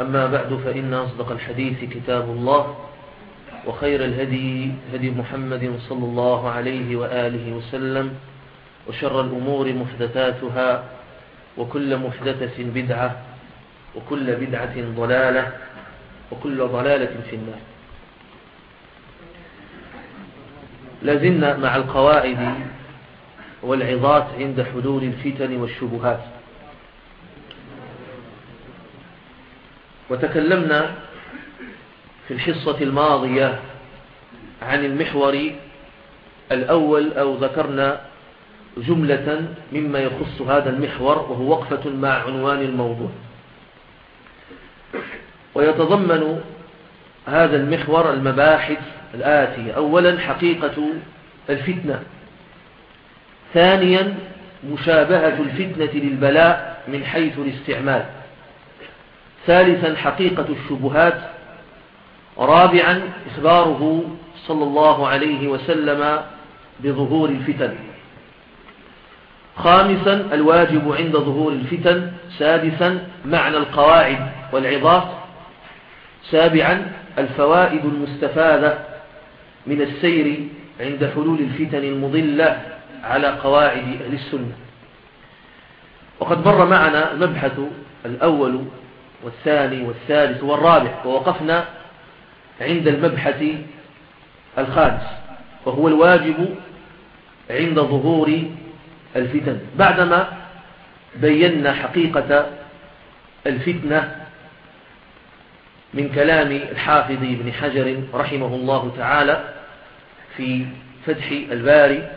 أما بعد فإن أصدق الحديث كتاب الله وخير الهدي هدي محمد صلى الله عليه وآله وسلم وشر الأمور محدثاتها وكل محدثة بدعة وكل بدعة ضلالة وكل ضلالة في النار. لازلنا مع القواعد والعظات عند حلول الفتن والشبهات. وتكلمنا في الحصة الماضية عن المحور الأول أو ذكرنا جملة مما يخص هذا المحور وهو وقفة مع عنوان الموضوع. ويتضمن هذا المحور المباحث الآتية أولا حقيقة الفتنة. ثانيا مشابهة الفتنة للبلاء من حيث الاستعمال. ثالثا حقيقة الشبهات رابعا إخباره صلى الله عليه وسلم بظهور الفتن. خامسا الواجب عند ظهور الفتن. سادسا معنى القواعد والعظات. سابعا الفوائد المستفادة من السير عند حلول الفتن المضلة على قواعد أهل السنة. وقد مر معنا المبحث الأول والثاني والثالث والرابع ووقفنا عند المبحث الخامس وهو الواجب عند ظهور الفتن. بعدما بينا حقيقة الفتنة من كلام الحافظ ابن حجر رحمه الله تعالى في فتح الباري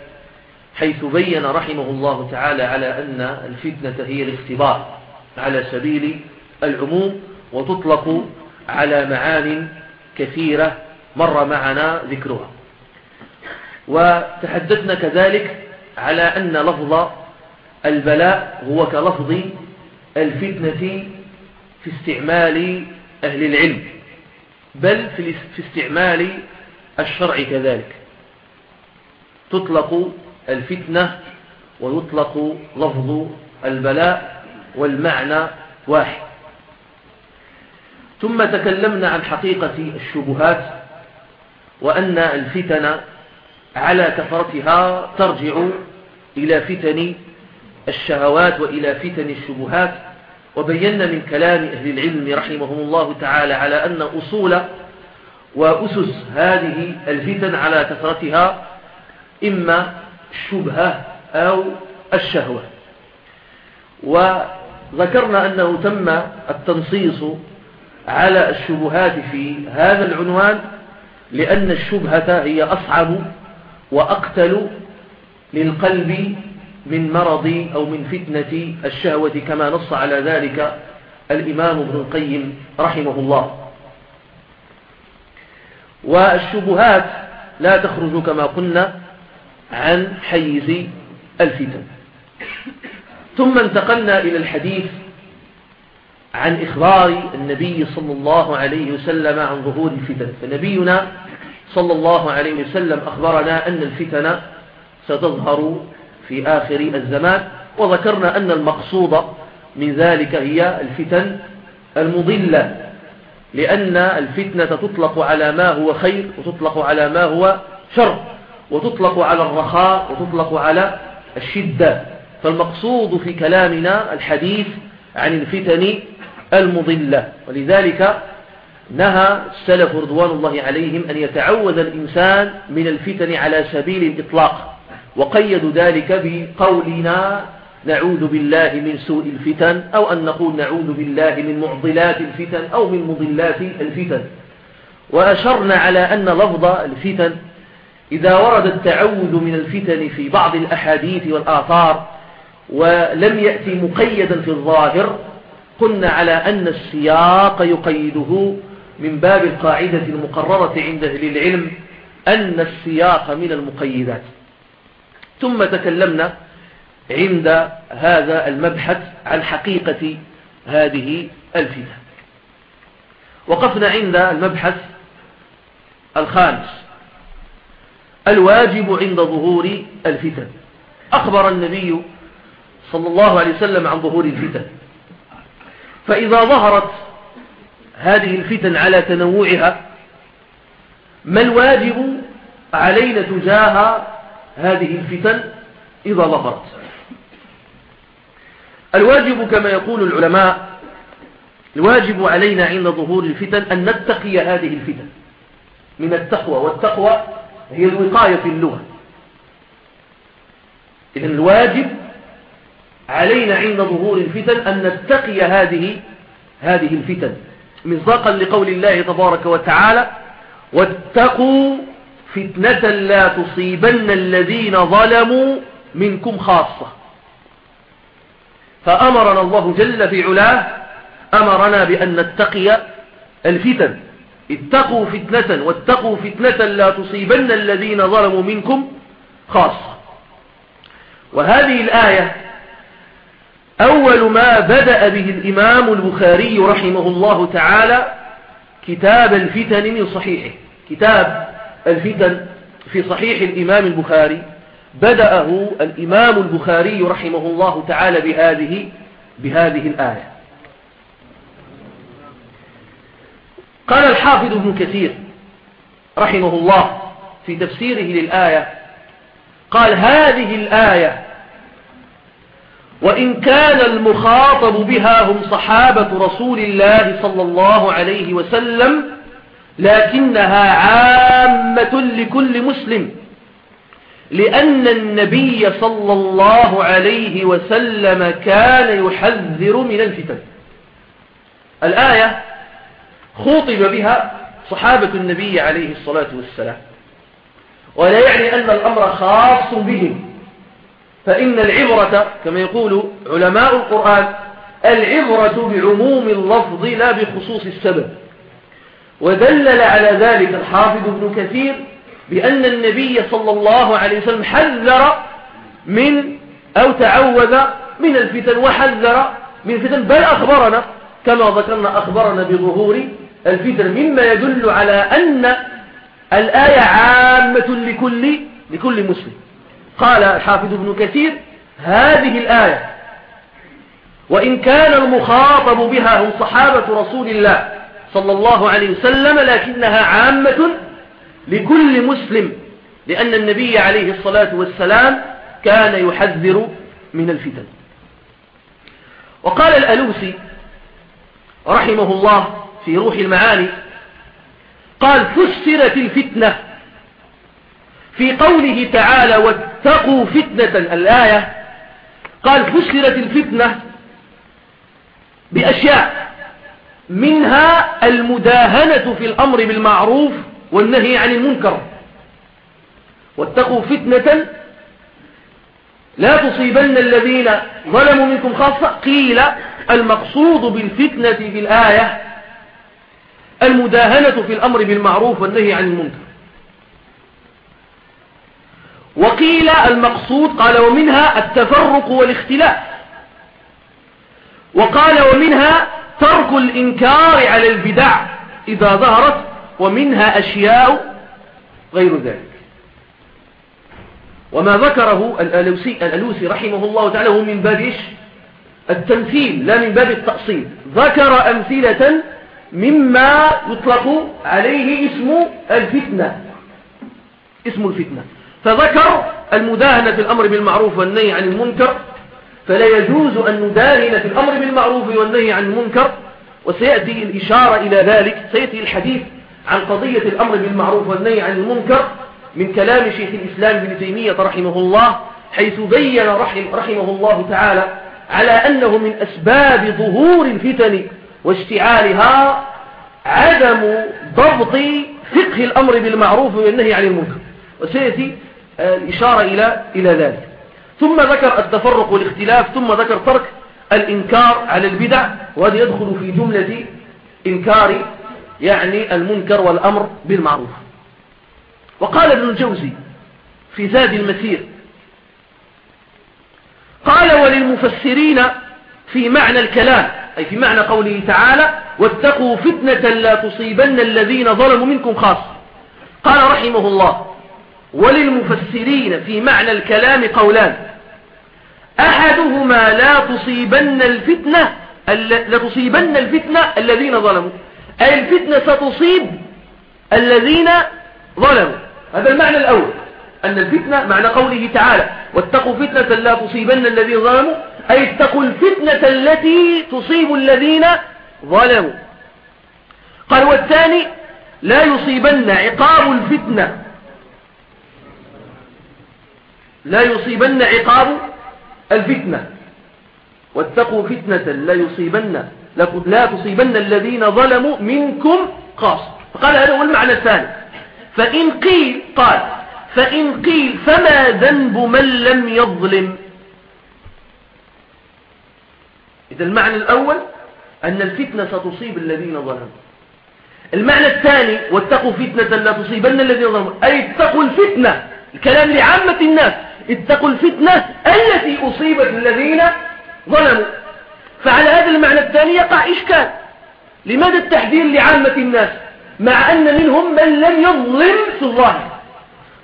حيث بين رحمه الله تعالى على أن الفتنة هي الاختبار على سبيل العموم وتطلق على معان كثيرة مر معنا ذكرها. وتحدثنا كذلك على أن لفظ البلاء هو كلفظ الفتنة في استعمال أهل العلم بل في استعمال الشرع كذلك. تطلق الفتنة ويطلق لفظ البلاء والمعنى واحد. ثم تكلمنا عن حقيقة الشبهات وأن الفتن على كثرتها ترجع إلى فتن الشهوات وإلى فتن الشبهات وبينا من كلام أهل العلم رحمهم الله تعالى على أن أصول وأسس هذه الفتن على كثرتها إما الشبهة أو الشهوة. وذكرنا أنه تم التنصيص على الشبهات في هذا العنوان لأن الشبهة هي أصعب وأقتل للقلب من مرض أو من فتنة الشهوة كما نص على ذلك الإمام ابن القيم رحمه الله. والشبهات لا تخرج كما قلنا عن حيز الفتن. ثم انتقلنا إلى الحديث عن إخبار النبي صلى الله عليه وسلم عن ظهور الفتن. فنبينا صلى الله عليه وسلم أخبرنا أن الفتن ستظهر في آخر الزمان وذكرنا أن المقصود من ذلك هي الفتن المضلة لأن الفتنة تطلق على ما هو خير وتطلق على ما هو شر وتطلق على الرخاء وتطلق على الشدة. فالمقصود في كلامنا الحديث عن الفتن المضلة. ولذلك نهى السلف رضوان الله عليهم أن يتعوذ الإنسان من الفتن على سبيل الإطلاق. وقيدوا ذلك بقولنا نعوذ بالله من سوء الفتن أو أن نقول نعوذ بالله من معضلات الفتن أو من مضلات الفتن. وأشرنا على أن لفظ الفتن إذا ورد التعوذ من الفتن في بعض الأحاديث والآثار ولم يأتي مقيدا في الظاهر قلنا على أن السياق يقيده من باب القاعدة المقررة عند أهل العلم أن السياق من المقيدات. ثم تكلمنا عند هذا المبحث عن حقيقة هذه الفتن وقفنا عند المبحث الخامس. الواجب عند ظهور الفتن. أخبر النبي صلى الله عليه وسلم عن ظهور الفتن. فإذا ظهرت هذه الفتن على تنوعها ما الواجب علينا تجاه هذه الفتن إذا ظهرت؟ الواجب كما يقول العلماء الواجب علينا عند ظهور الفتن أن نتقي هذه الفتن. من التقوى والتقوى هي الوقاية في اللغة. إذن الواجب علينا عند ظهور الفتن أن نتقي هذه هذه الفتن. مصداقا لقول الله تبارك وتعالى واتقوا فتنة لا تصيبن الذين ظلموا منكم خاصة. فأمرنا الله جل في علاه أمرنا بأن نتقي الفتن. اتقوا فتنة واتقوا فتنة لا تصيبن الذين ظلموا منكم خاصة. وهذه الآية أول ما بدأ به الإمام البخاري رحمه الله تعالى كتاب الفتن من صحيحه. كتاب الفتن في صحيح الإمام البخاري. بدأه الإمام البخاري رحمه الله تعالى بهذه بهذه الآية. قال الحافظ ابن كثير رحمه الله في تفسيره للآية قال هذه الآية وإن كان المخاطب بها هم صحابة رسول الله صلى الله عليه وسلم لكنها عامة لكل مسلم. لأن النبي صلى الله عليه وسلم كان يحذر من الفتن. الآية خوطب بها صحابة النبي عليه الصلاة والسلام. ولا يعني أن الأمر خاص بهم. فإن العبرة كما يقول علماء القرآن العبرة بعموم اللفظ لا بخصوص السبب. ودلل على ذلك الحافظ ابن كثير بأن النبي صلى الله عليه وسلم حذر من أو تعوذ من الفتن وحذر من الفتن. بل أخبرنا كما ذكرنا أخبرنا بظهور الفتن مما يدل على أن الآية عامة لكل لكل مسلم. قال الحافظ ابن كثير هذه الآية وإن كان المخاطب بها هم صحابة رسول الله صلى الله عليه وسلم لكنها عامة لكل مسلم لأن النبي عليه الصلاة والسلام كان يحذر من الفتن. وقال الألوسي رحمه الله في روح المعاني قال فسرت الفتنة في قوله تعالى واتقوا فتنة الآية قال فسرت الفتنة بأشياء منها المداهنة في الأمر بالمعروف والنهي عن المنكر. واتقوا فتنة لا تصيبن الذين ظلموا منكم خاصة. قيل المقصود بالفتنة في الآية المداهنة في الأمر بالمعروف والنهي عن المنكر. وقيل المقصود قال ومنها التفرق والاختلاف. وقال ومنها ترك الإنكار على البدع إذا ظهرت ومنها أشياء غير ذلك. وما ذكره الألوسي, الألوسي رحمه الله تعالى هو من باب التمثيل لا من باب التأصيل. ذكر أمثلة مما يطلق عليه اسم الفتنة. اسم الفتنة. فذكر المداهنة في الأمر بالمعروف والنهي عن المنكر فلا يجوز أن نداهن في الأمر بالمعروف والنهي عن المنكر وسيأتي الإشارة إلى ذلك سيأتي الحديث عن قضية الأمر بالمعروف والنهي عن المنكر من كلام شيخ الإسلام ابن تيمية رحمه الله حيث بين رحم رحمه الله تعالى على أنه من أسباب ظهور الفتن واشتعالها عدم ضبط فقه الأمر بالمعروف والنهي عن المنكر. وسيأتي الإشارة إلى إلى ذلك. ثم ذكر التفرق والاختلاف ثم ذكر ترك الإنكار على البدع وهذا يدخل في جملة إنكار يعني المنكر والأمر بالمعروف. وقال ابن الجوزي في زاد المسير قال وللمفسرين في معنى الكلام أي في معنى قوله تعالى واتقوا فتنة لا تصيبن الذين ظلموا منكم خاصة قال رحمه الله وللمفسرين في معنى الكلام قولان. أحدهما لا تصيبن الفتنة لتصيبن الفتنة الذين ظلموا. أي الفتنة ستصيب الذين ظلموا. هذا المعنى الأول. أن الفتنة معنى قوله تعالى واتقوا فتنة لا تصيبن الذين ظلموا. أي اتقوا الفتنة التي تصيب الذين ظلموا. قال والثاني لا يصيبن عقاب الفتنة. لا يصيبن عقاب الفتنة. واتقوا فتنة لا يصيبن لا تصيبن الذين ظلموا منكم خاص فقال هذا هو المعنى الثاني. فإن قيل قال فإن قيل فما ذنب من لم يظلم؟ إذا المعنى الأول أن الفتنة ستصيب الذين ظلموا. المعنى الثاني واتقوا فتنة لا تصيبن الذين ظلموا. أي اتقوا الفتنة الكلام لعامة الناس. اتقوا الفتنة التي أصيبت الذين ظلموا. فعلى هذا المعنى الثاني يقع إشكال. لماذا التحذير لعامة الناس؟ مع أن منهم من لم يظلم في الظاهر.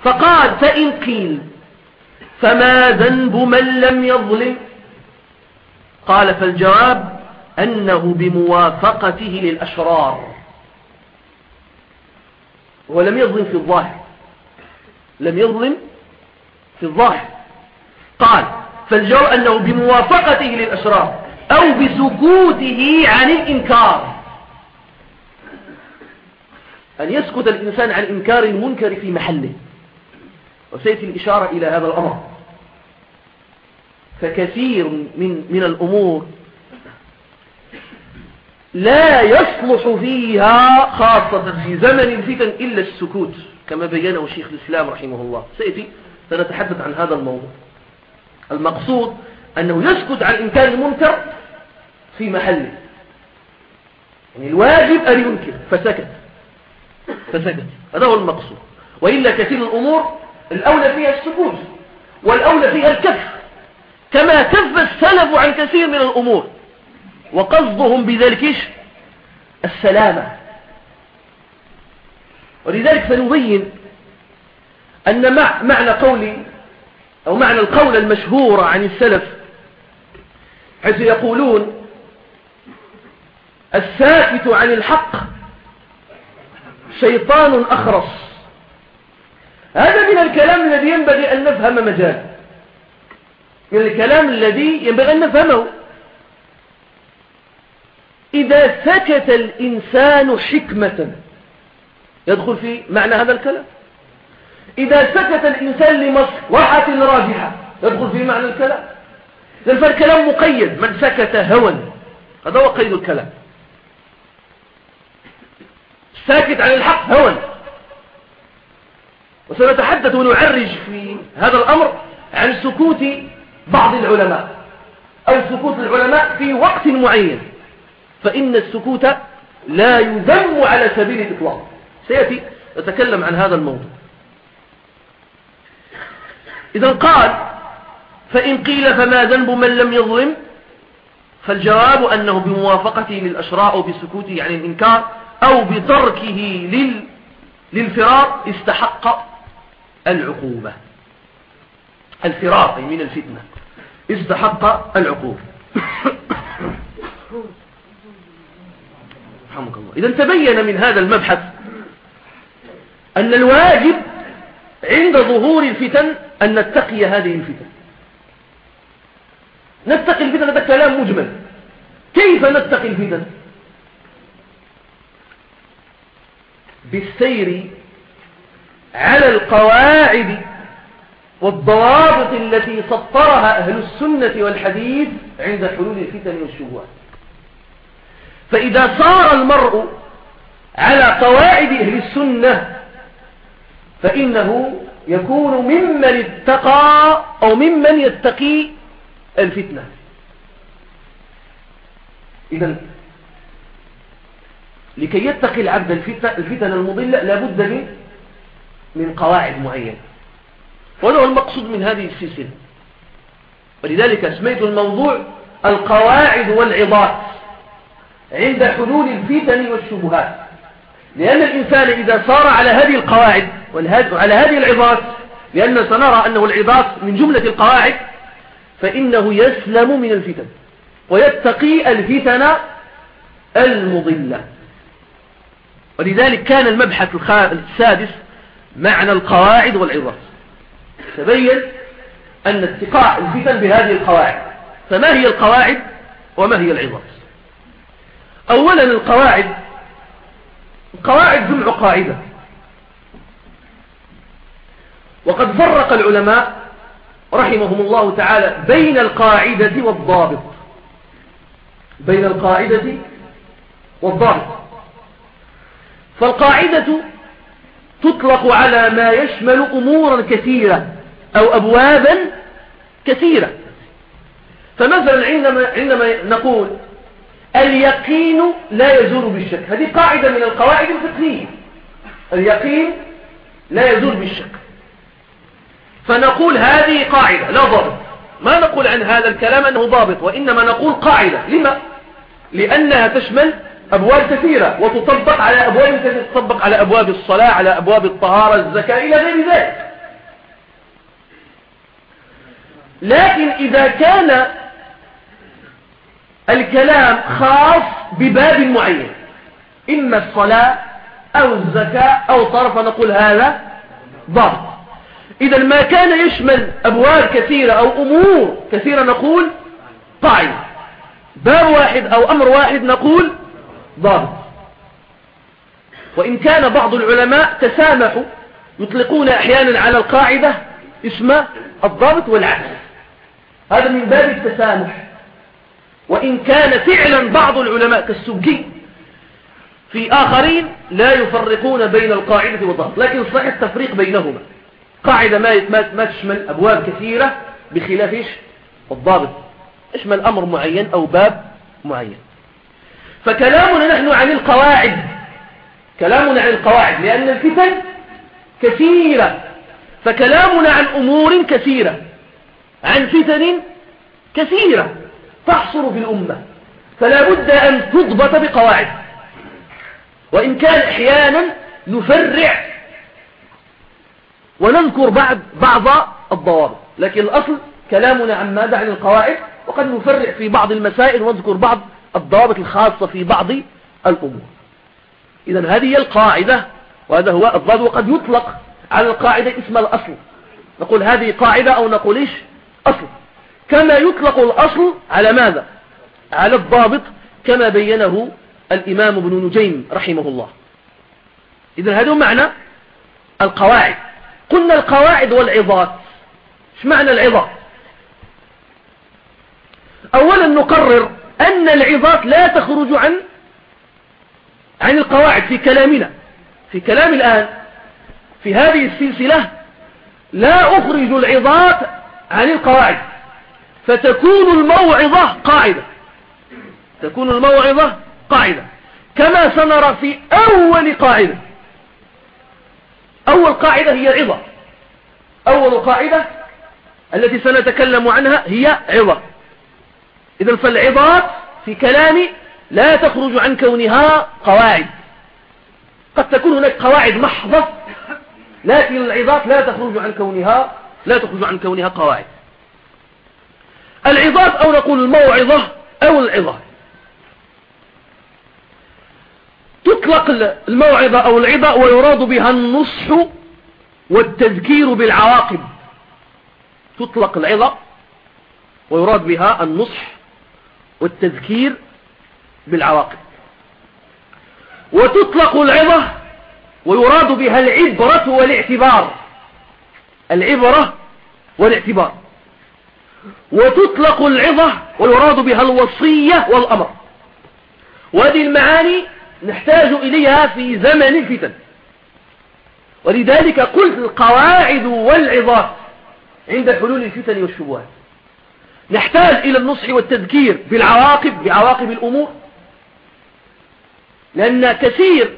فقال فإن قيل فما ذنب من لم يظلم؟ قال فالجواب أنه بموافقته للأشرار. ولم يظلم في الظاهر. لم يظلم في الظاهر. قال فالجواب أنه بموافقته للأشرار أو بسكوته عن الإنكار. أن يسكت الإنسان عن إنكار المنكر في محله. وسيأتي الإشارة إلى هذا الأمر. فكثير من, من الأمور لا يصلح فيها خاصة في زمن الفتن إلا السكوت كما بينه شيخ الإسلام رحمه الله. سيأتي سنتحدث عن هذا الموضوع. المقصود أنه يسكت عن إنكار المنكر في محله. يعني الواجب أن ينكر. فسكت. فسكت. هذا هو المقصود. وإلا كثير الأمور الأولى فيها السكوت والأولى فيها الكف كما كف السلف عن كثير من الأمور. وقصدهم بذلك السلامة. ولذلك سنبين أن معنى قولي أو معنى القول المشهور عن السلف حيث يقولون الساكت عن الحق شيطان أخرس. هذا من الكلام الذي ينبغي أن نفهم مجال من الكلام الذي ينبغي أن نفهمه. إذا سكت الإنسان حكمة يدخل في معنى هذا الكلام. إذا سكت الإنسان لمصلحة راجحة يدخل في معنى الكلام. فالكلام مقيد. من سكت هوى. هذا هو قيد الكلام. ساكت عن الحق هوى. وسنتحدث ونعرج في هذا الأمر عن سكوت بعض العلماء. أو سكوت العلماء في وقت معين. فإن السكوت لا يذم على سبيل الإطلاق. سيأتي نتكلم عن هذا الموضوع. إذا قال فإن قيل فما ذنب من لم يظلم فالجواب أنه بموافقته للأشراء أو بسكوته عن الإنكار أو بتركه لل... للفرار استحق العقوبة. الفرار من الفتنة. استحق العقوبة. رحمك الله. إذا تبين من هذا المبحث أن الواجب عند ظهور الفتن أن نتقي هذه الفتن. نتقي الفتن هذا كلام مجمل. كيف نتقي الفتن؟ بالسير على القواعد والضوابط التي سطرها أهل السنة والحديث عند حلول الفتن والشبهات. فإذا صار المرء على قواعد أهل السنة فإنه يكون ممن اتقى أو ممن يتقي الفتنة. إذا لكي يتقي العبد الفتن المضلة لابد من من قواعد معينة. وهذا هو المقصود من هذه السلسلة. ولذلك سميت الموضوع القواعد والعظات عند حلول الفتن والشبهات. لأن الإنسان إذا صار على هذه القواعد وعلى هذه العظات لأن سنرى أنه العظات من جملة القواعد فإنه يسلم من الفتن ويتقي الفتن المضلة. ولذلك كان المبحث السادس معنى القواعد والعظات تبين أن اتقاء الفتن بهذه القواعد. فما هي القواعد وما هي العظات أولا القواعد القواعد جمع قاعدة. وقد فرق العلماء رحمهم الله تعالى بين القاعدة والضابط. بين القاعدة والضابط. فالقاعدة تطلق على ما يشمل أمورا كثيرة أو أبوابا كثيرة. فمثلا عندما, عندما نقول اليقين لا يزول بالشك هذه قاعدة من القواعد الفقهية. اليقين لا يزول بالشك. فنقول هذه قاعدة لا ضابط. ما نقول عن هذا الكلام أنه ضابط وإنما نقول قاعدة. لما؟ لأنها تشمل أبواب كثيرة وتطبق على أبواب كثيرة تطبق على أبواب الصلاة على أبواب الطهارة الزكاة إلى غير ذلك. لكن إذا كان الكلام خاص بباب معين إما الصلاة أو الزكاة أو طرف نقول هذا ضابط. إذا ما كان يشمل أبواب كثيرة أو أمور كثيرة نقول قاعدة. باب واحد أو أمر واحد نقول ضابط. وإن كان بعض العلماء تسامحوا يطلقون أحيانا على القاعدة اسم الضابط والعكس. هذا من باب التسامح. وإن كان فعلا بعض العلماء كالسبكي في آخرين لا يفرقون بين القاعدة والضابط. لكن صحيح التفريق بينهما. قاعدة ما تشمل أبواب كثيرة بخلاف إيش؟ الضابط. يشمل أمر معين أو باب معين. فكلامنا نحن عن القواعد. كلامنا عن القواعد لأن الفتن كثيرة. فكلامنا عن أمور كثيرة. عن فتن كثيرة تحصر في الأمة. فلا بد أن تضبط بقواعد. وإن كان أحيانا نفرع ونذكر بعد بعض الضوابط. لكن الأصل كلامنا عن ماذا عن القواعد وقد نفرع في بعض المسائل ونذكر بعض الضوابط الخاصة في بعض الأمور. إذا هذه هي القاعدة وهذا هو الضابط وقد يطلق على القاعدة اسم الأصل. نقول هذه قاعدة أو نقول إيش؟ أصل. كما يطلق الأصل على ماذا؟ على الضابط كما بينه الإمام ابن نجيم رحمه الله. إذا هذا معنى القواعد. قلنا القواعد والعظات. إيش معنى العظات أولا نقرر أن العظات لا تخرج عن عن القواعد في كلامنا. في كلام الآن في هذه السلسلة لا أخرج العظات عن القواعد. فتكون الموعظة قاعدة. تكون الموعظة قاعدة. كما سنرى في أول قاعدة. أول قاعدة هي عظة. أول قاعدة التي سنتكلم عنها هي عظة. إذا فالعظات في كلامي لا تخرج عن كونها قواعد. قد تكون هناك قواعد محضة لكن العظات لا تخرج عن كونها لا تخرج عن كونها قواعد. العظات أو نقول الموعظة أو العظة تطلق الموعظة أو العظة ويراد بها النصح والتذكير بالعواقب. تطلق العظة ويراد بها النصح والتذكير بالعواقب. وتطلق العظة ويراد بها العبرة والاعتبار. العبرة والاعتبار. وتطلق العظة ويراد بها الوصية والأمر. وهذه المعاني نحتاج إليها في زمن الفتن. ولذلك قلت القواعد والعظات عند حلول الفتن والشبهات. نحتاج إلى النصح والتذكير بالعواقب بعواقب الأمور. لأن كثير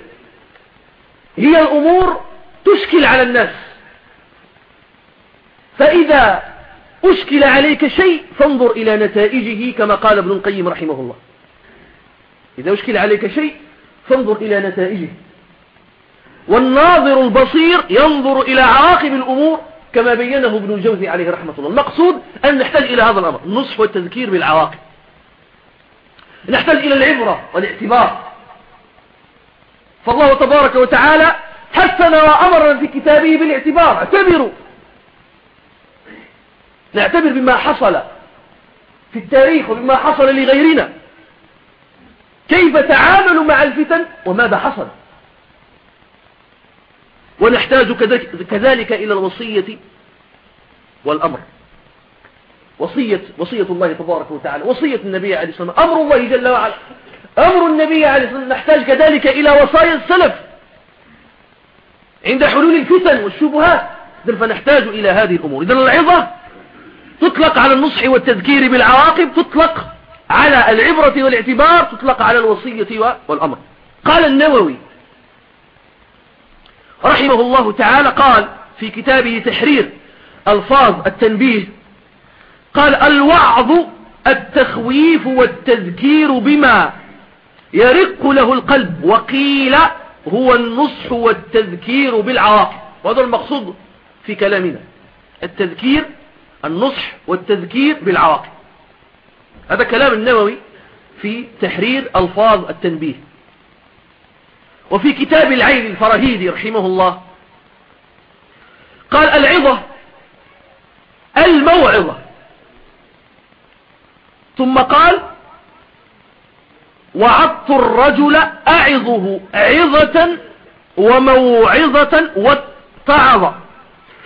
هي الأمور تشكل على الناس. فإذا أشكل عليك شيء فانظر إلى نتائجه كما قال ابن القيم رحمه الله. إذا أشكل عليك شيء فانظر إلى نتائجه. والناظر البصير ينظر إلى عواقب الأمور كما بينه ابن الجوزي عليه رحمة الله. المقصود أن نحتاج إلى هذا الأمر النصح والتذكير بالعواقب. نحتاج إلى العبرة والاعتبار. فالله تبارك وتعالى حثنا وأمرنا في كتابه بالاعتبار. اعتبروا. نعتبر بما حصل في التاريخ وبما حصل لغيرنا. كيف تعاملوا مع الفتن وماذا حصل؟ ونحتاج كذلك إلى الوصية والأمر. وصية, وصية الله تبارك وتعالى. وصية النبي عليه الصلاة والسلام. أمر الله جل وعلا. أمر النبي عليه الصلاة والسلام. نحتاج كذلك إلى وصايا السلف. عند حلول الفتن والشبهات. فنحتاج إلى هذه الأمور. إذن العظة تطلق على النصح والتذكير بالعواقب تطلق على العبرة والاعتبار تطلق على الوصية والأمر. قال النووي رحمه الله تعالى قال في كتابه تحرير ألفاظ التنبيه قال الوعظ التخويف والتذكير بما يرق له القلب وقيل هو النصح والتذكير بالعواقب. وهذا المقصود في كلامنا التذكير النصح والتذكير بالعواقب. هذا كلام النووي في تحرير ألفاظ التنبيه. وفي كتاب العين الفرهيدي رحمه الله قال العظة الموعظة. ثم قال وعدت الرجل أعظه عظة وموعظة واتعظ.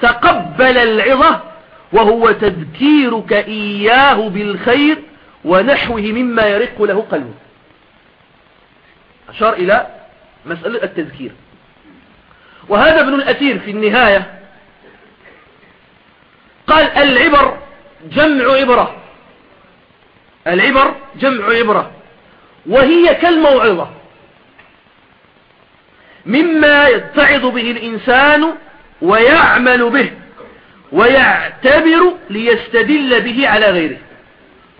تقبل العظة وهو تذكيرك إياه بالخير ونحوه مما يرق له قلبه. أشار إلى مسألة التذكير. وهذا ابن الأثير في النهاية قال العبر جمع عبرة. العبر جمع عبرة. وهي كالموعظة. مما يتعظ به الإنسان ويعمل به ويعتبر ليستدل به على غيره.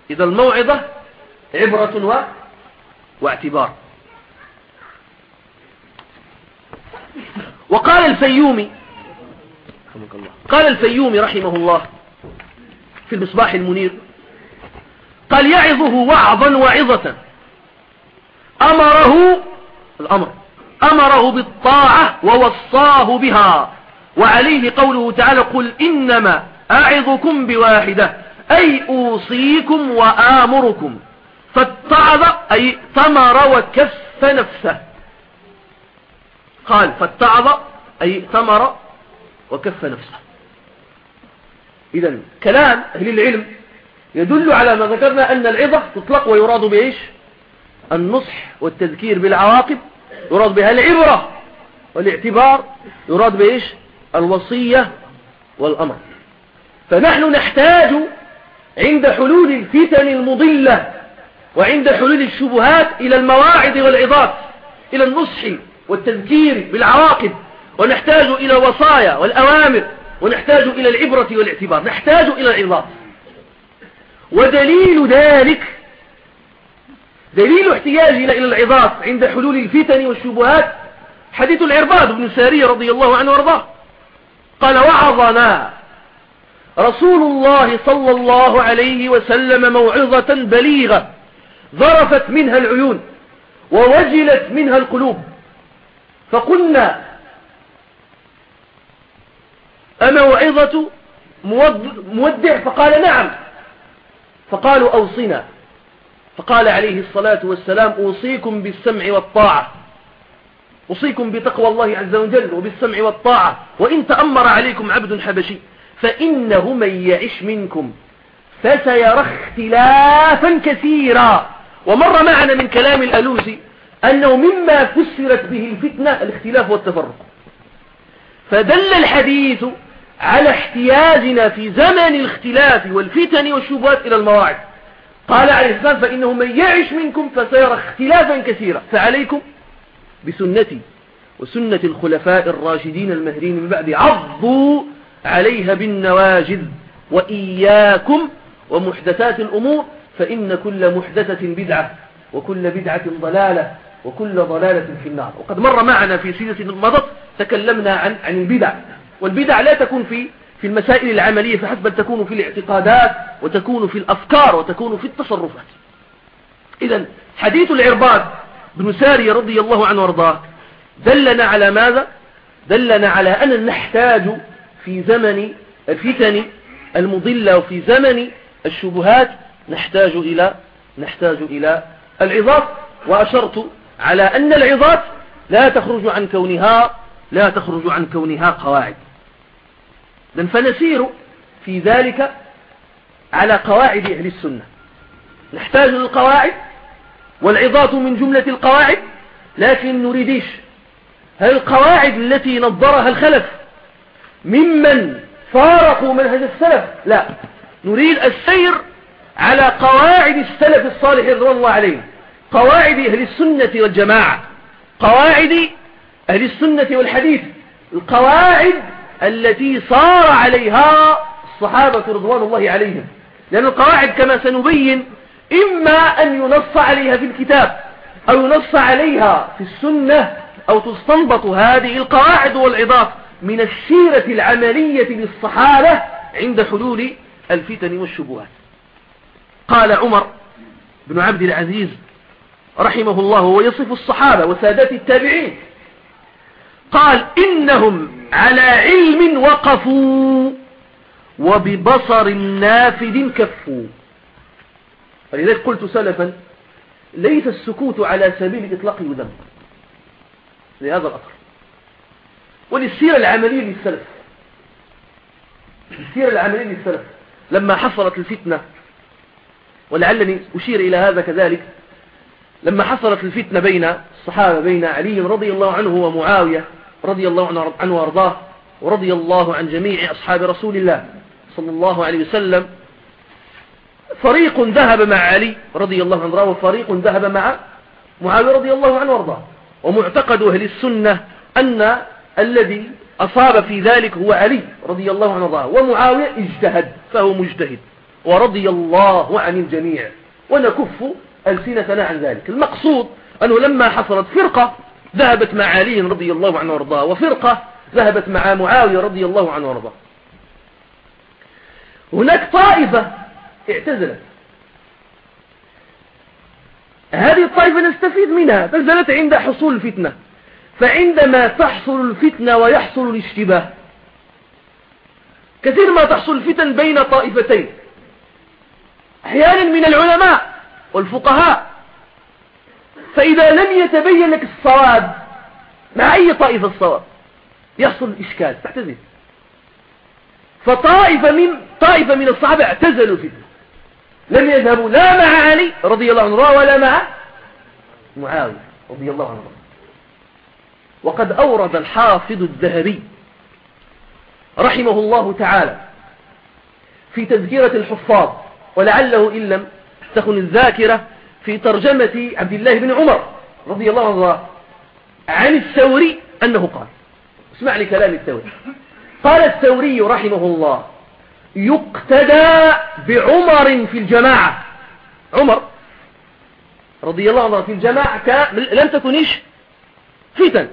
إذا الموعظة عبرة و... واعتبار. وقال الفيومي قال الفيومي رحمه الله في المصباح المنير قال يعظه وعظا وعظة. أمره الأمر أمره بالطاعة ووصاه بها. وعليه قوله تعالى قل إنما أعظكم بواحدة. أي أوصيكم وآمركم. فاتعظ أي تمر وكف نفسه. قال فاتعظ أي تمر وكف نفسه. إذا كلام أهل العلم يدل على ما ذكرنا أن العظة تطلق ويراد بإيش؟ النصح والتذكير بالعواقب. يراد بها العبرة والاعتبار. يراد بإيش؟ الوصية والأمر. فنحن نحتاج عند حلول الفتن المضلة وعند حلول الشبهات إلى المواعظ والعظات إلى النصح والتذكير بالعواقب ونحتاج إلى الوصايا والأوامر ونحتاج إلى العبرة والاعتبار نحتاج إلى العظات ودليل ذلك دليل احتياجنا إلى العظات عند حلول الفتن والشبهات حديث العرباد بن سارية رضي الله عنه وأرضاه. قال وعظنا رسول الله صلى الله عليه وسلم موعظة بليغة ظرفت منها العيون ووجلت منها القلوب. فقلنا أموعظة مودع؟ فقال نعم. فقالوا أوصنا. فقال عليه الصلاة والسلام أوصيكم بالسمع والطاعة. أوصيكم بتقوى الله عز وجل وبالسمع والطاعة. وإن تأمر عليكم عبد حبشي. فإنه من يعش منكم. فسيرى اختلافا كثيرا. ومر معنا من كلام الألوسي أنه مما فسرت به الفتنة الاختلاف والتفرق. فدل الحديث على احتياجنا في زمن الاختلاف والفتن والشبهات إلى المواعظ. قال عليه السلام فإنه من يعش منكم فسيرى اختلافا كثيرا. فعليكم بسنتي وسنة الخلفاء الراشدين المهدين من بعد عضوا عليها بالنواجذ وإياكم ومحدثات الأمور فإن كل محدثة بدعة وكل بدعة ضلالة وكل ضلالة في النار. وقد مر معنا في سيدة مضت تكلمنا عن عن البدع. والبدع لا تكون في في المسائل العملية فحسب بل تكون في الاعتقادات وتكون في الأفكار وتكون في التصرفات. إذا حديث العرباد بن ساري رضي الله عنه وارضاه دلنا على ماذا؟ دلنا على أن نحتاج في زمن الفتن المضلة وفي زمن الشبهات نحتاج إلى نحتاج إلى العظات. وأشرت على أن العظات لا تخرج عن كونها لا تخرج عن كونها قواعد. فنسير في ذلك على قواعد أهل السنة. نحتاج للقواعد والعظات من جملة القواعد لكن نريدش هل القواعد التي نظرها الخلف ممن فارقوا منهج السلف؟ لا. نريد السير على قواعد السلف الصالح رضوان الله عليهم. قواعد أهل السنة والجماعة. قواعد أهل السنة والحديث. القواعد التي صار عليها الصحابة رضوان الله عليهم. لأن القواعد كما سنبين إما أن ينص عليها في الكتاب أو ينص عليها في السنة أو تستنبط هذه القواعد والعظات. من السيرة العملية للصحابة عند حلول الفتن والشبهات. قال عمر بن عبد العزيز رحمه الله ويصف الصحابة وسادات التابعين. قال إنهم على علم وقفوا وببصر نافذ كفوا. فلذلك قلت سلفا ليس السكوت على سبيل الإطلاق يذنب لهذا الأثر وللسيرة العملية للسلف. السيرة العملية للسلف. لما حصلت الفتنة ولعلني أشير إلى هذا كذلك لما حصلت الفتنة بين الصحابة بين علي رضي الله عنه ومعاوية رضي الله عنه وأرضاه ورضي الله عن جميع أصحاب رسول الله صلى الله عليه وسلم فريق ذهب مع علي رضي الله عنه وفريق ذهب مع معاوية رضي الله عنه وأرضاه. ومعتقد أهل السنة أن الذي أصاب في ذلك هو علي رضي الله عنه ومعاوية اجتهد فهو مجتهد. ورضي الله عن الجميع. ونكف ألسنتنا عن ذلك. المقصود أنه لما حصلت فرقة ذهبت مع علي رضي الله عنه وارضاه. وفرقة ذهبت مع معاوية رضي الله عنه وارضاه. هناك طائفة اعتزلت. هذه الطائفة نستفيد منها. نزلت عند حصول الفتنة. فعندما تحصل الفتنة ويحصل الاشتباه. كثير ما تحصل الفتن بين طائفتين. أحيانا من العلماء والفقهاء. فإذا لم يتبين لك الصواب مع أي طائفة الصواب؟ يحصل الإشكال تعتزل فطائفة من طائفة من الصحابة اعتزلوا فيه لم يذهبوا لا مع علي رضي الله عنه ولا مع معاوية رضي الله عنه. وقد أورد الحافظ الذهبي رحمه الله تعالى في تذكرة الحفاظ ولعله إن لم تكن الذاكرة في ترجمة عبد الله بن عمر رضي الله عنه عن الثوري أنه قال اسمع لي كلام الثوري قال الثوري رحمه الله يقتدى بعمر في الجماعة. عمر رضي الله عنه في الجماعة لم تكنش فتن.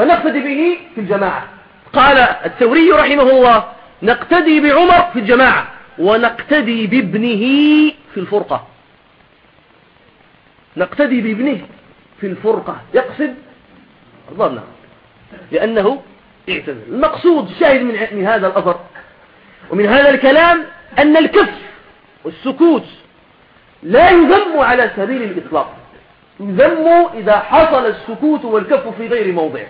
فنقتدي به في الجماعة. قال الثوري رحمه الله نقتدي بعمر في الجماعة ونقتدي بابنه في الفرقة. نقتدي بابنه في الفرقة. يقصد ظنه لأنه اعتزل المقصود الشاهد من, من هذا الأثر. ومن هذا الكلام أن الكف والسكوت لا يذم على سبيل الإطلاق. يذم إذا حصل السكوت والكف في غير موضعه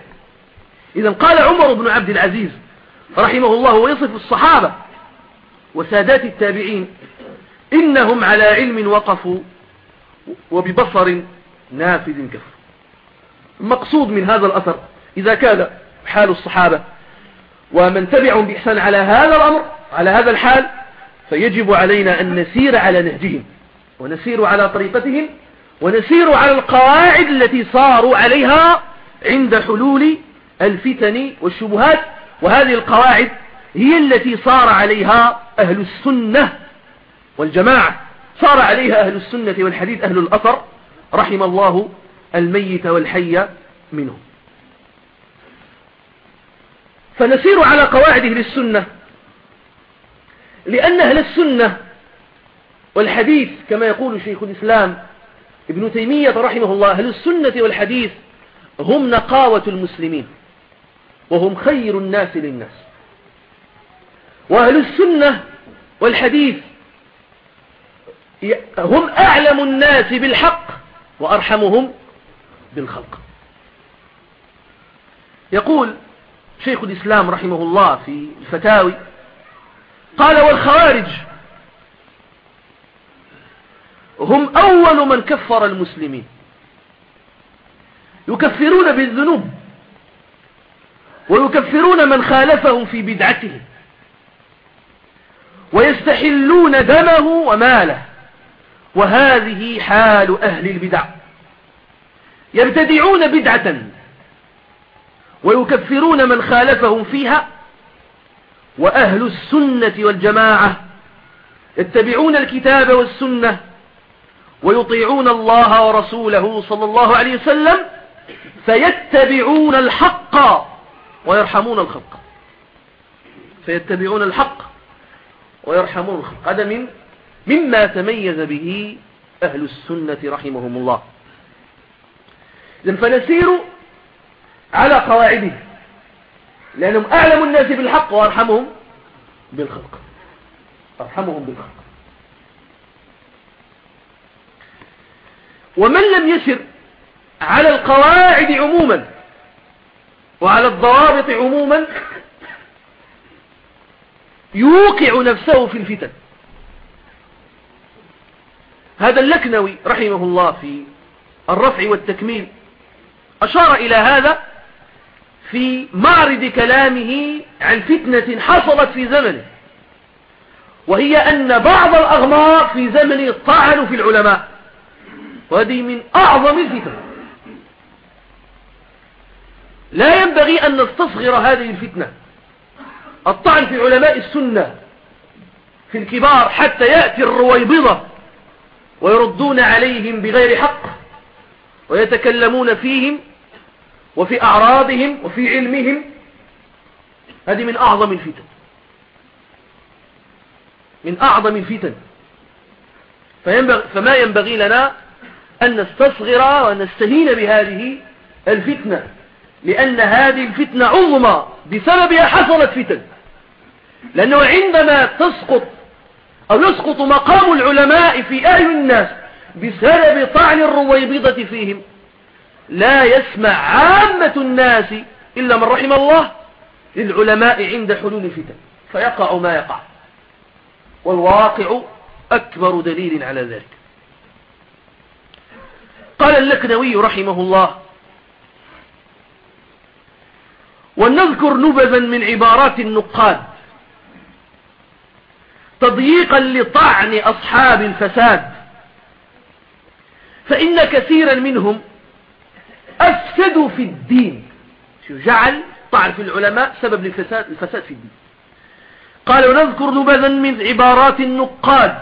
إذا قال عمر بن عبد العزيز رحمه الله ويصف الصحابة وسادات التابعين إنهم على علم وقفوا وببصر نافذ كف المقصود من هذا الأثر إذا كان حال الصحابة ومن تبعهم بإحسان على هذا الأمر على هذا الحال فيجب علينا أن نسير على نهجهم ونسير على طريقتهم ونسير على القواعد التي صاروا عليها عند حلول الفتن والشبهات وهذه القواعد هي التي صار عليها أهل السنة والجماعة. صار عليها أهل السنة والحديث أهل الأثر رحم الله الميت والحي منهم. فنسير على قواعد أهل السنة لأن أهل السنة والحديث كما يقول شيخ الإسلام ابن تيمية رحمه الله أهل السنة والحديث هم نقاوة المسلمين. وهم خير الناس للناس. وأهل السنة والحديث هم أعلم الناس بالحق وأرحمهم بالخلق. يقول شيخ الإسلام رحمه الله في الفتاوي قال والخوارج هم أول من كفر المسلمين. يكفرون بالذنوب. ويكفرون من خالفهم في بدعته. ويستحلون دمه وماله. وهذه حال أهل البدع. يبتدعون بدعة. ويكفرون من خالفهم فيها. وأهل السنة والجماعة يتبعون الكتاب والسنة. ويطيعون الله ورسوله صلى الله عليه وسلم. فيتبعون الحق. ويرحمون الخلق. فيتبعون الحق ويرحمون الخلق. هذا من مما تميز به أهل السنة رحمهم الله. إذن فنسير على قواعده لأنهم أعلم الناس بالحق وأرحمهم بالخلق. أرحمهم بالخلق. ومن لم يسر على القواعد عموما وعلى الضوابط عموما يوقع نفسه في الفتن. هذا اللكنوي رحمه الله في الرفع والتكميل أشار إلى هذا في معرض كلامه عن فتنة حصلت في زمنه وهي أن بعض الأغمار في زمنه طعنوا في العلماء وهذه من أعظم الفتن. لا ينبغي أن نستصغر هذه الفتنة. الطعن في علماء السنة في الكبار حتى يأتي الرويبضة ويردون عليهم بغير حق ويتكلمون فيهم وفي أعراضهم وفي علمهم. هذه من أعظم الفتن. من أعظم الفتن. فينبغ فما ينبغي لنا أن نستصغر ونستهين بهذه الفتنة. لأن هذه الفتنة عظمى بسببها حصلت فتن. لأنه عندما تسقط أو يسقط مقام العلماء في أعين الناس بسبب طعن الرويبضة فيهم لا يسمع عامة الناس إلا من رحم الله للعلماء عند حلول الفتن. فيقع ما يقع. والواقع أكبر دليل على ذلك. قال اللكنوي رحمه الله ولنذكر نبذا من عبارات النقاد. تضييقا لطعن أصحاب الفساد. فإن كثيرا منهم أفسدوا في الدين. جعل طعن في العلماء سبب للفساد الفساد في الدين. قال ونذكر نبذا من عبارات النقاد.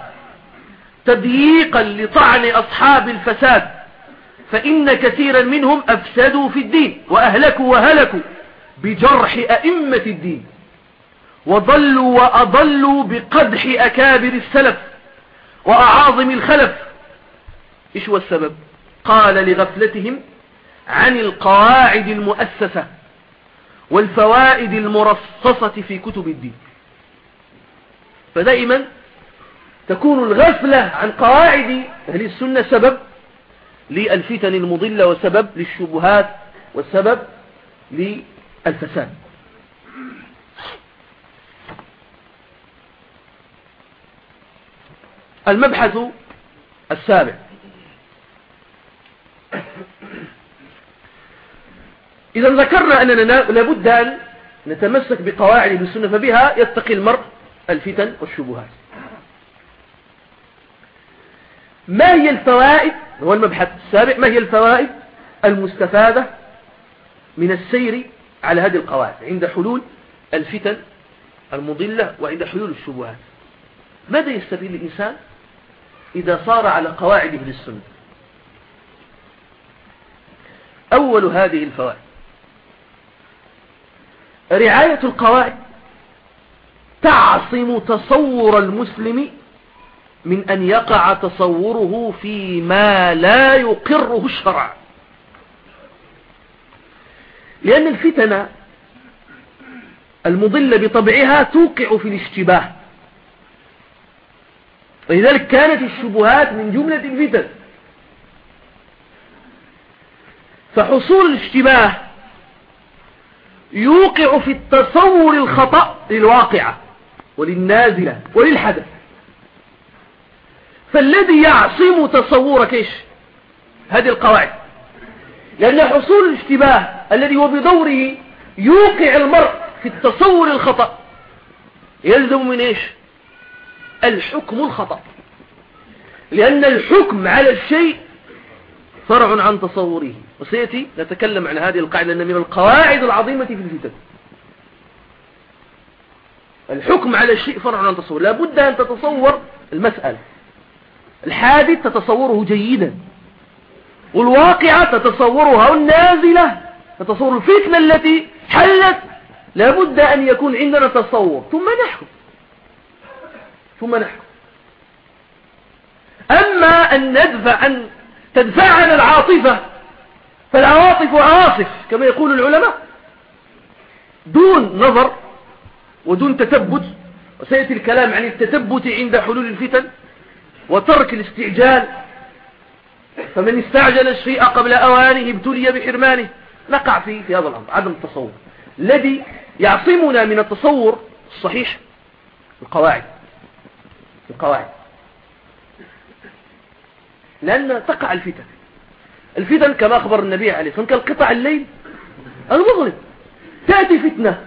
تضييقا لطعن أصحاب الفساد. فإن كثيرا منهم أفسدوا في الدين. وأهلكوا وهلكوا. بجرح أئمة الدين وضلوا وأضلوا بقدح أكابر السلف وأعاظم الخلف. إيش هو السبب؟ قال لغفلتهم عن القواعد المؤسسة والفوائد المرصصة في كتب الدين. فدائما تكون الغفلة عن قواعد أهل السنة سبب للفتن المضلة وسبب للشبهات والسبب للفساد المبحث السابع. إذا ذكرنا أننا لابد أن نتمسك بقواعد السنة فبها يتقي المرء الفتن والشبهات. ما هي الفوائد؟ هو المبحث السابع. ما هي الفوائد المستفادة من السير على هذه القواعد عند حلول الفتن المضلة وعند حلول الشبهات. ماذا يستفيد الإنسان إذا صار على قواعد أهل السنة أول هذه الفوائد. رعاية القواعد تعصم تصور المسلم من أن يقع تصوره فيما لا يقره الشرع. لأن الفتن المضلة بطبعها توقع في الاشتباه. ولذلك كانت الشبهات من جملة الفتن. فحصول الاشتباه يوقع في التصور الخطأ للواقعة وللنازلة وللحدث. فالذي يعصم تصورك إيش؟ هذه القواعد. لأن حصول الاشتباه الذي هو بدوره يوقع المرء في التصور الخطأ. يلزم من إيش؟ الحكم الخطأ. لأن الحكم على الشيء فرع عن تصوره. وسيأتي نتكلم عن هذه القاعدة لأن من القواعد العظيمة في الفتن. الحكم على الشيء فرع عن تصوره. لابد أن تتصور المسألة. الحادث تتصوره جيدا. والواقعة تتصورها النازلة. تتصور الفتنة التي حلت لابد أن يكون عندنا تصور. ثم نحكم. ثم نحكم. أما أن ندفع أن تدفعنا العاطفة فالعواطف عواصف كما يقول العلماء. دون نظر ودون تثبت وسيأتي الكلام عن التثبت عند حلول الفتن وترك الاستعجال. فمن استعجل الشيء قبل أوانه ابتلي بحرمانه. نقع في في هذا الأمر عدم التصور. الذي يعصمنا من التصور الصحيح القواعد. القواعد. لأن تقع الفتن. الفتن كما أخبر النبي عليه الصلاة والسلام كالقطع الليل المظلم. تأتي فتنة.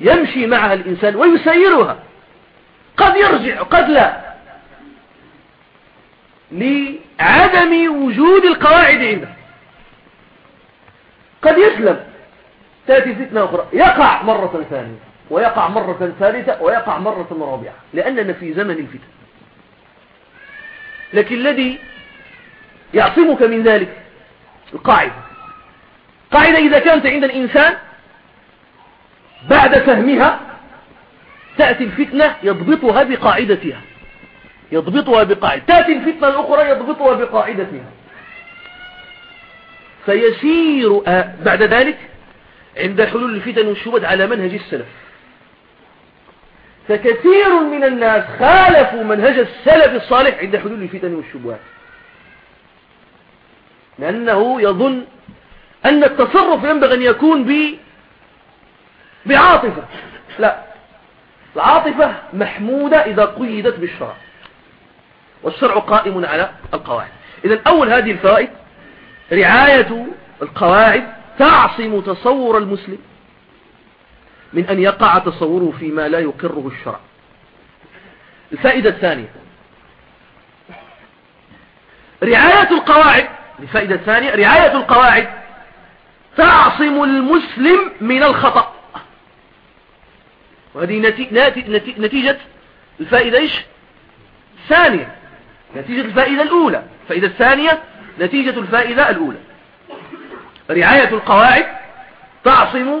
يمشي معها الإنسان ويسيرها. قد يرجع قد لا. لعدم وجود القواعد عنده. قد يسلم. تأتي فتنة أخرى. يقع مرة ثانية ويقع مرة ثالثة ويقع مرة رابعة لأننا في زمن الفتن. لكن الذي يعصمك من ذلك القاعدة. قاعدة إذا كانت عند الإنسان بعد فهمها تأتي الفتنة يضبطها بقاعدتها. يضبطها بقاعدة. تأتي الفتنة الأخرى يضبطها بقاعدتها. فيسير آه، بعد ذلك عند حلول الفتن والشبهات على منهج السلف. فكثير من الناس خالفوا منهج السلف الصالح عند حلول الفتن والشبهات. لأنه يظن أن التصرف ينبغي أن يكون ب بعاطفة. لا العاطفة محمودة إذا قيدت بالشرع. والشرع قائم على القواعد. إذا أول هذه الفوائد رعاية القواعد تعصم تصور المسلم من أن يقع تصوره فيما لا يقره الشرع. الفائدة الثانية رعاية القواعد الفائدة الثانية رعاية القواعد تعصم المسلم من الخطأ. وهذه نتيجة الفائدة إيش؟ ثانية نتيجة الفائدة الأولى. الفائدة الثانية نتيجة الفائدة الأولى. رعاية القواعد تعصم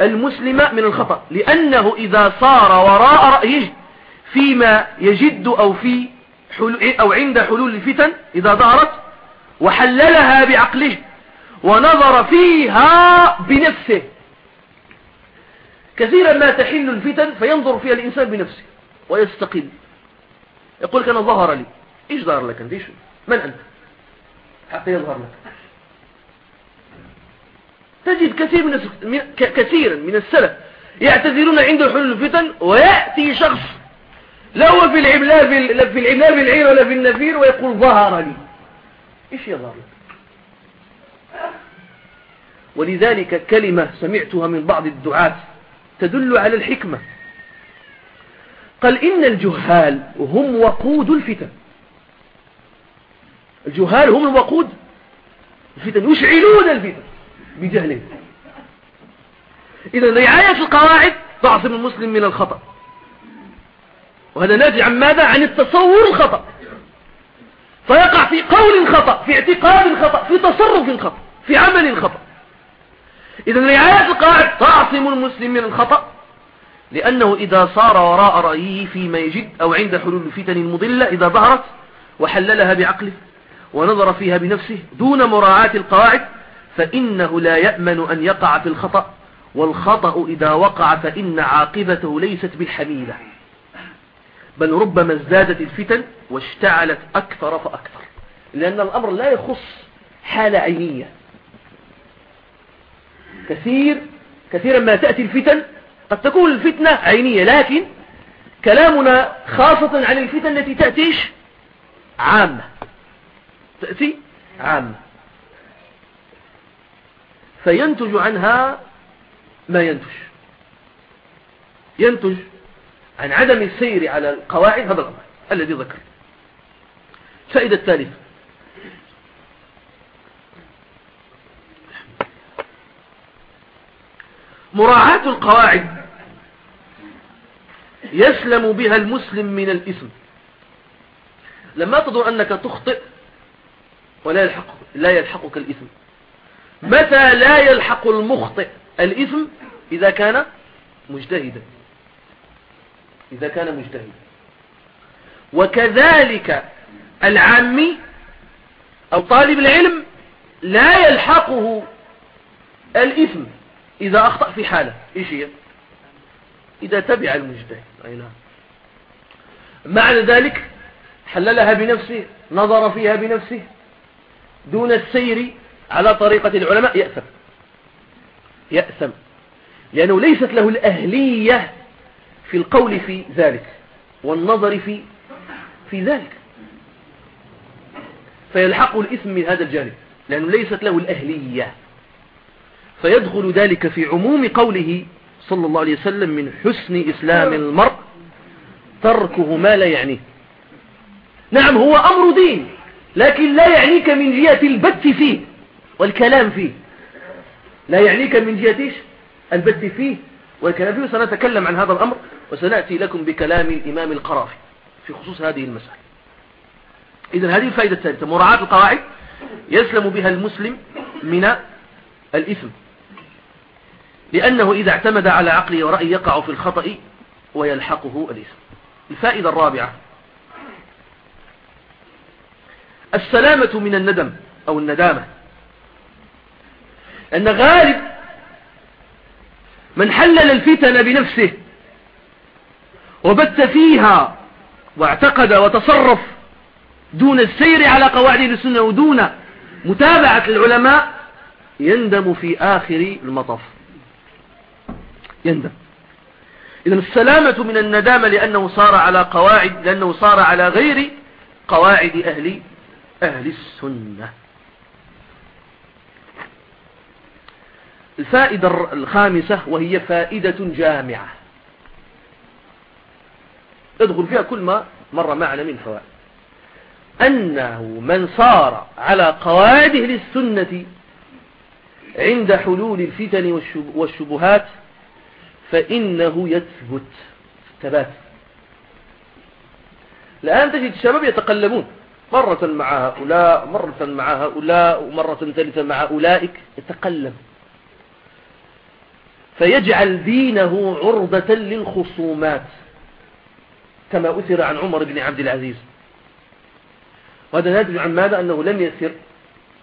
المسلم من الخطأ لأنه إذا صار وراء رأيه فيما يجد أو في حلو أو عند حلول الفتن إذا ظهرت وحللها بعقله ونظر فيها بنفسه. كثيرا ما تحل الفتن فينظر فيها الإنسان بنفسه ويستقل. يقول لك أنا ظهر لي. إيش ظهر لك أنت؟ من أنت؟ حتى يظهر لك. تجد كثير من كثيرا من السلف يعتذرون عند حلول الفتن ويأتي شخص لا هو في العملاء في العملاء بالعين ولا في النفير ويقول ظهر لي. إيش يظهر لك؟ ولذلك كلمة سمعتها من بعض الدعاة تدل على الحكمة. قال إن الجهال هم وقود الفتن. الجهال هم الوقود. الفتن يشعلون الفتن بجهلهم إذا رعاية القواعد تعصم المسلم من الخطأ. وهذا ناتج عن ماذا؟ عن التصور الخطأ. فيقع في قول خطأ في اعتقاد خطأ في تصرف خطأ في عمل خطأ. إذا رعاية القواعد تعصم المسلم من الخطأ لأنه إذا صار وراء رأيه فيما يجد أو عند حلول الفتن المضلة إذا ظهرت وحللها بعقله ونظر فيها بنفسه دون مراعاة القواعد فإنه لا يأمن أن يقع في الخطأ والخطأ إذا وقع فإن عاقبته ليست بالحميلة. بل ربما ازدادت الفتن واشتعلت أكثر فأكثر. لأن الأمر لا يخص حالة عينية. كثير كثيرا ما تأتي الفتن قد تكون الفتنة عينية لكن كلامنا خاصة عن الفتن التي تأتيش عامة. تأتي عامة فينتج عنها ما ينتج. ينتج عن عدم السير على القواعد هذا الأمر الذي ذكر الفائدة الثالثة. مراعاة القواعد يسلم بها المسلم من الإثم. لما تظن أنك تخطئ ولا يلحق لا يلحقك الإثم. متى لا يلحق المخطئ الإثم؟ إذا كان مجتهدا. إذا كان مجتهدا. وكذلك العامي أو طالب العلم لا يلحقه الإثم إذا أخطأ في حالة. إيش هي؟ إذا تبع المجتهد. أي نعم. معنى ذلك حللها بنفسه نظر فيها بنفسه دون السير على طريقة العلماء يأثم. يأثم. لأنه ليست له الأهلية في القول في ذلك والنظر في في ذلك. فيلحقه الإثم من هذا الجانب لأنه ليست له الأهلية. فيدخل ذلك في عموم قوله صلى الله عليه وسلم من حسن إسلام المرء تركه ما لا يعنيه. نعم هو أمر دين. لكن لا يعنيك من جهة البت فيه والكلام فيه. لا يعنيك من جهة البت فيه والكلام فيه. سنتكلم عن هذا الأمر وسنأتي لكم بكلام الإمام القرافي في خصوص هذه المسألة. إذن هذه الفائدة الثالثة مراعاة القواعد يسلم بها المسلم من الإثم. لأنه إذا اعتمد على عقله ورأي يقع في الخطأ ويلحقه الإثم. الفائدة الرابعة السلامة من الندم أو الندامة. أن غالب من حلل الفتن بنفسه وبت فيها واعتقد وتصرف دون السير على قواعد السنة ودون متابعة العلماء يندم في آخر المطف يندم. إذن السلامة من الندامة لأنه صار على قواعد لأنه صار على غير قواعد أهل أهل السنة. الفائدة الخامسة وهي فائدة جامعة. ادخل فيها كل ما مر معنا من فوائد. أنه من صار على قواعد أهل السنة عند حلول الفتن والشبهات فإنه يثبت. ثبات الآن تجد الشباب يتقلبون. مرة مع هؤلاء مرة مع هؤلاء ومرة ثالثة مع أولئك يتقلب فيجعل دينه عرضة للخصومات كما أثر عن عمر بن عبد العزيز. وهذا ناتج عن ماذا؟ أنه لم يسر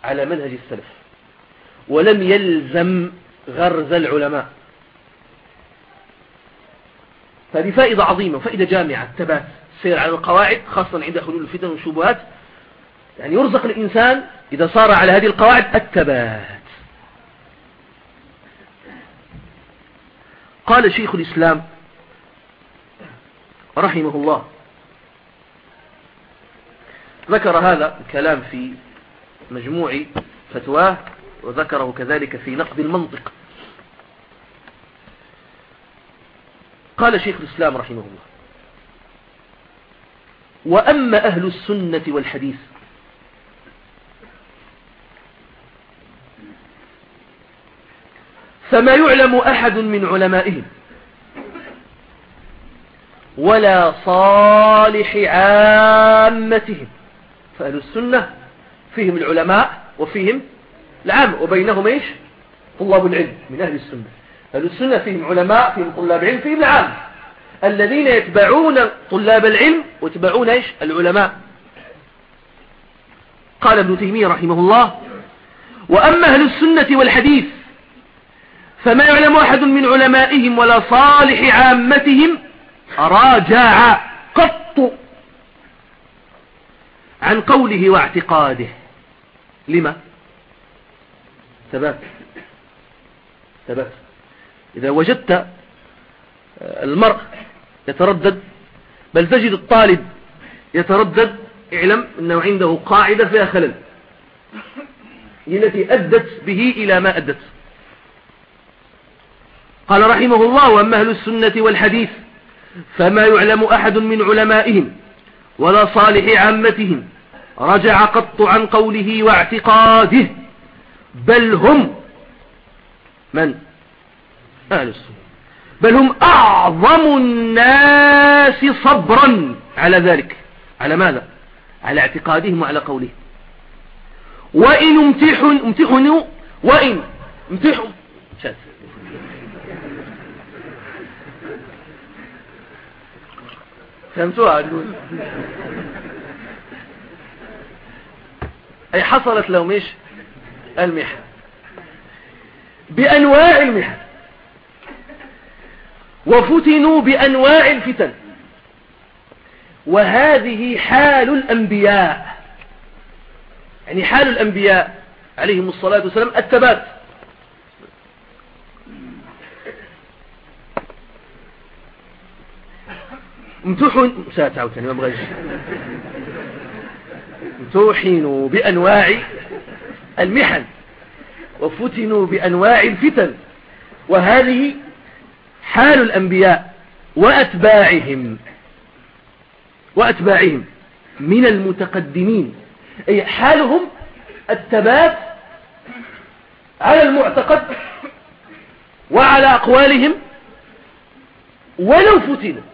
على منهج السلف ولم يلزم غرز العلماء. فهذه فائدة عظيمة فائدة جامعة. الثبات السير على القواعد خاصة عند حلول الفتن والشبهات يعني يرزق الإنسان إذا صار على هذه القواعد الثبات. قال شيخ الإسلام رحمه الله ذكر هذا الكلام في مجموع فتواه وذكره كذلك في نقد المنطق. قال شيخ الإسلام رحمه الله وأما أهل السنة والحديث فما يعلم أحد من علمائهم ولا صالح عامتهم فأهل السنة فيهم العلماء وفيهم العام وبينهم إيش؟ طلاب العلم من أهل السنة. أهل السنة فيهم علماء فيهم طلاب علم فيهم العام. الذين يتبعون طلاب العلم ويتبعون إيش؟ العلماء. قال ابن تيمية رحمه الله وأما أهل السنة والحديث فما يعلم أحد من علمائهم ولا صالح عامتهم راجع قط عن قوله واعتقاده. لما؟ ثبات ثبات إذا وجدت المرء يتردد بل تجد الطالب يتردد اعلم أنه عنده قاعدة فيها خلل. التي أدت به إلى ما أدت. قال رحمه الله وأما أهل السنة والحديث فما يعلم أحد من علمائهم ولا صالح عامتهم رجع قط عن قوله واعتقاده بل هم من؟ أهل السنة. بل هم أعظم الناس صبرا على ذلك. على ماذا؟ على اعتقادهم وعلى قولهم. وإن امتحن امتحنوا وإن امتحنوا فهمتوها أي حصلت لهم إيش؟ المحن. بأنواع المحن. وفتنوا بأنواع الفتن. وهذه حال الأنبياء. يعني حال الأنبياء عليهم الصلاة والسلام التبات امتحن. ساتعود يعني ما بغيش. امتحنوا بأنواع المحن وفتنوا بأنواع الفتن وهذه حال الأنبياء وأتباعهم. وأتباعهم من المتقدمين أي حالهم الثبات على المعتقد وعلى أقوالهم ولو فتنوا.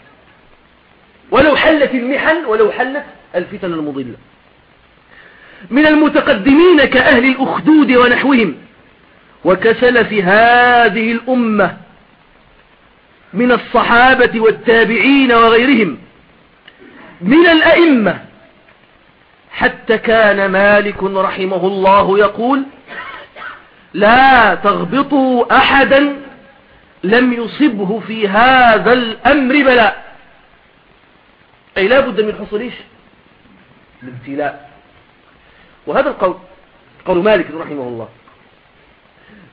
ولو حلت المحن ولو حلت الفتن المضلة. من المتقدمين كأهل الأخدود ونحوهم وكسلف هذه الأمة من الصحابة والتابعين وغيرهم من الأئمة. حتى كان مالك رحمه الله يقول لا تغبطوا أحدا لم يصبه في هذا الأمر بلاء. أي لا بد من حصول إيش؟ الابتلاء. وهذا القول قول مالك رحمه الله.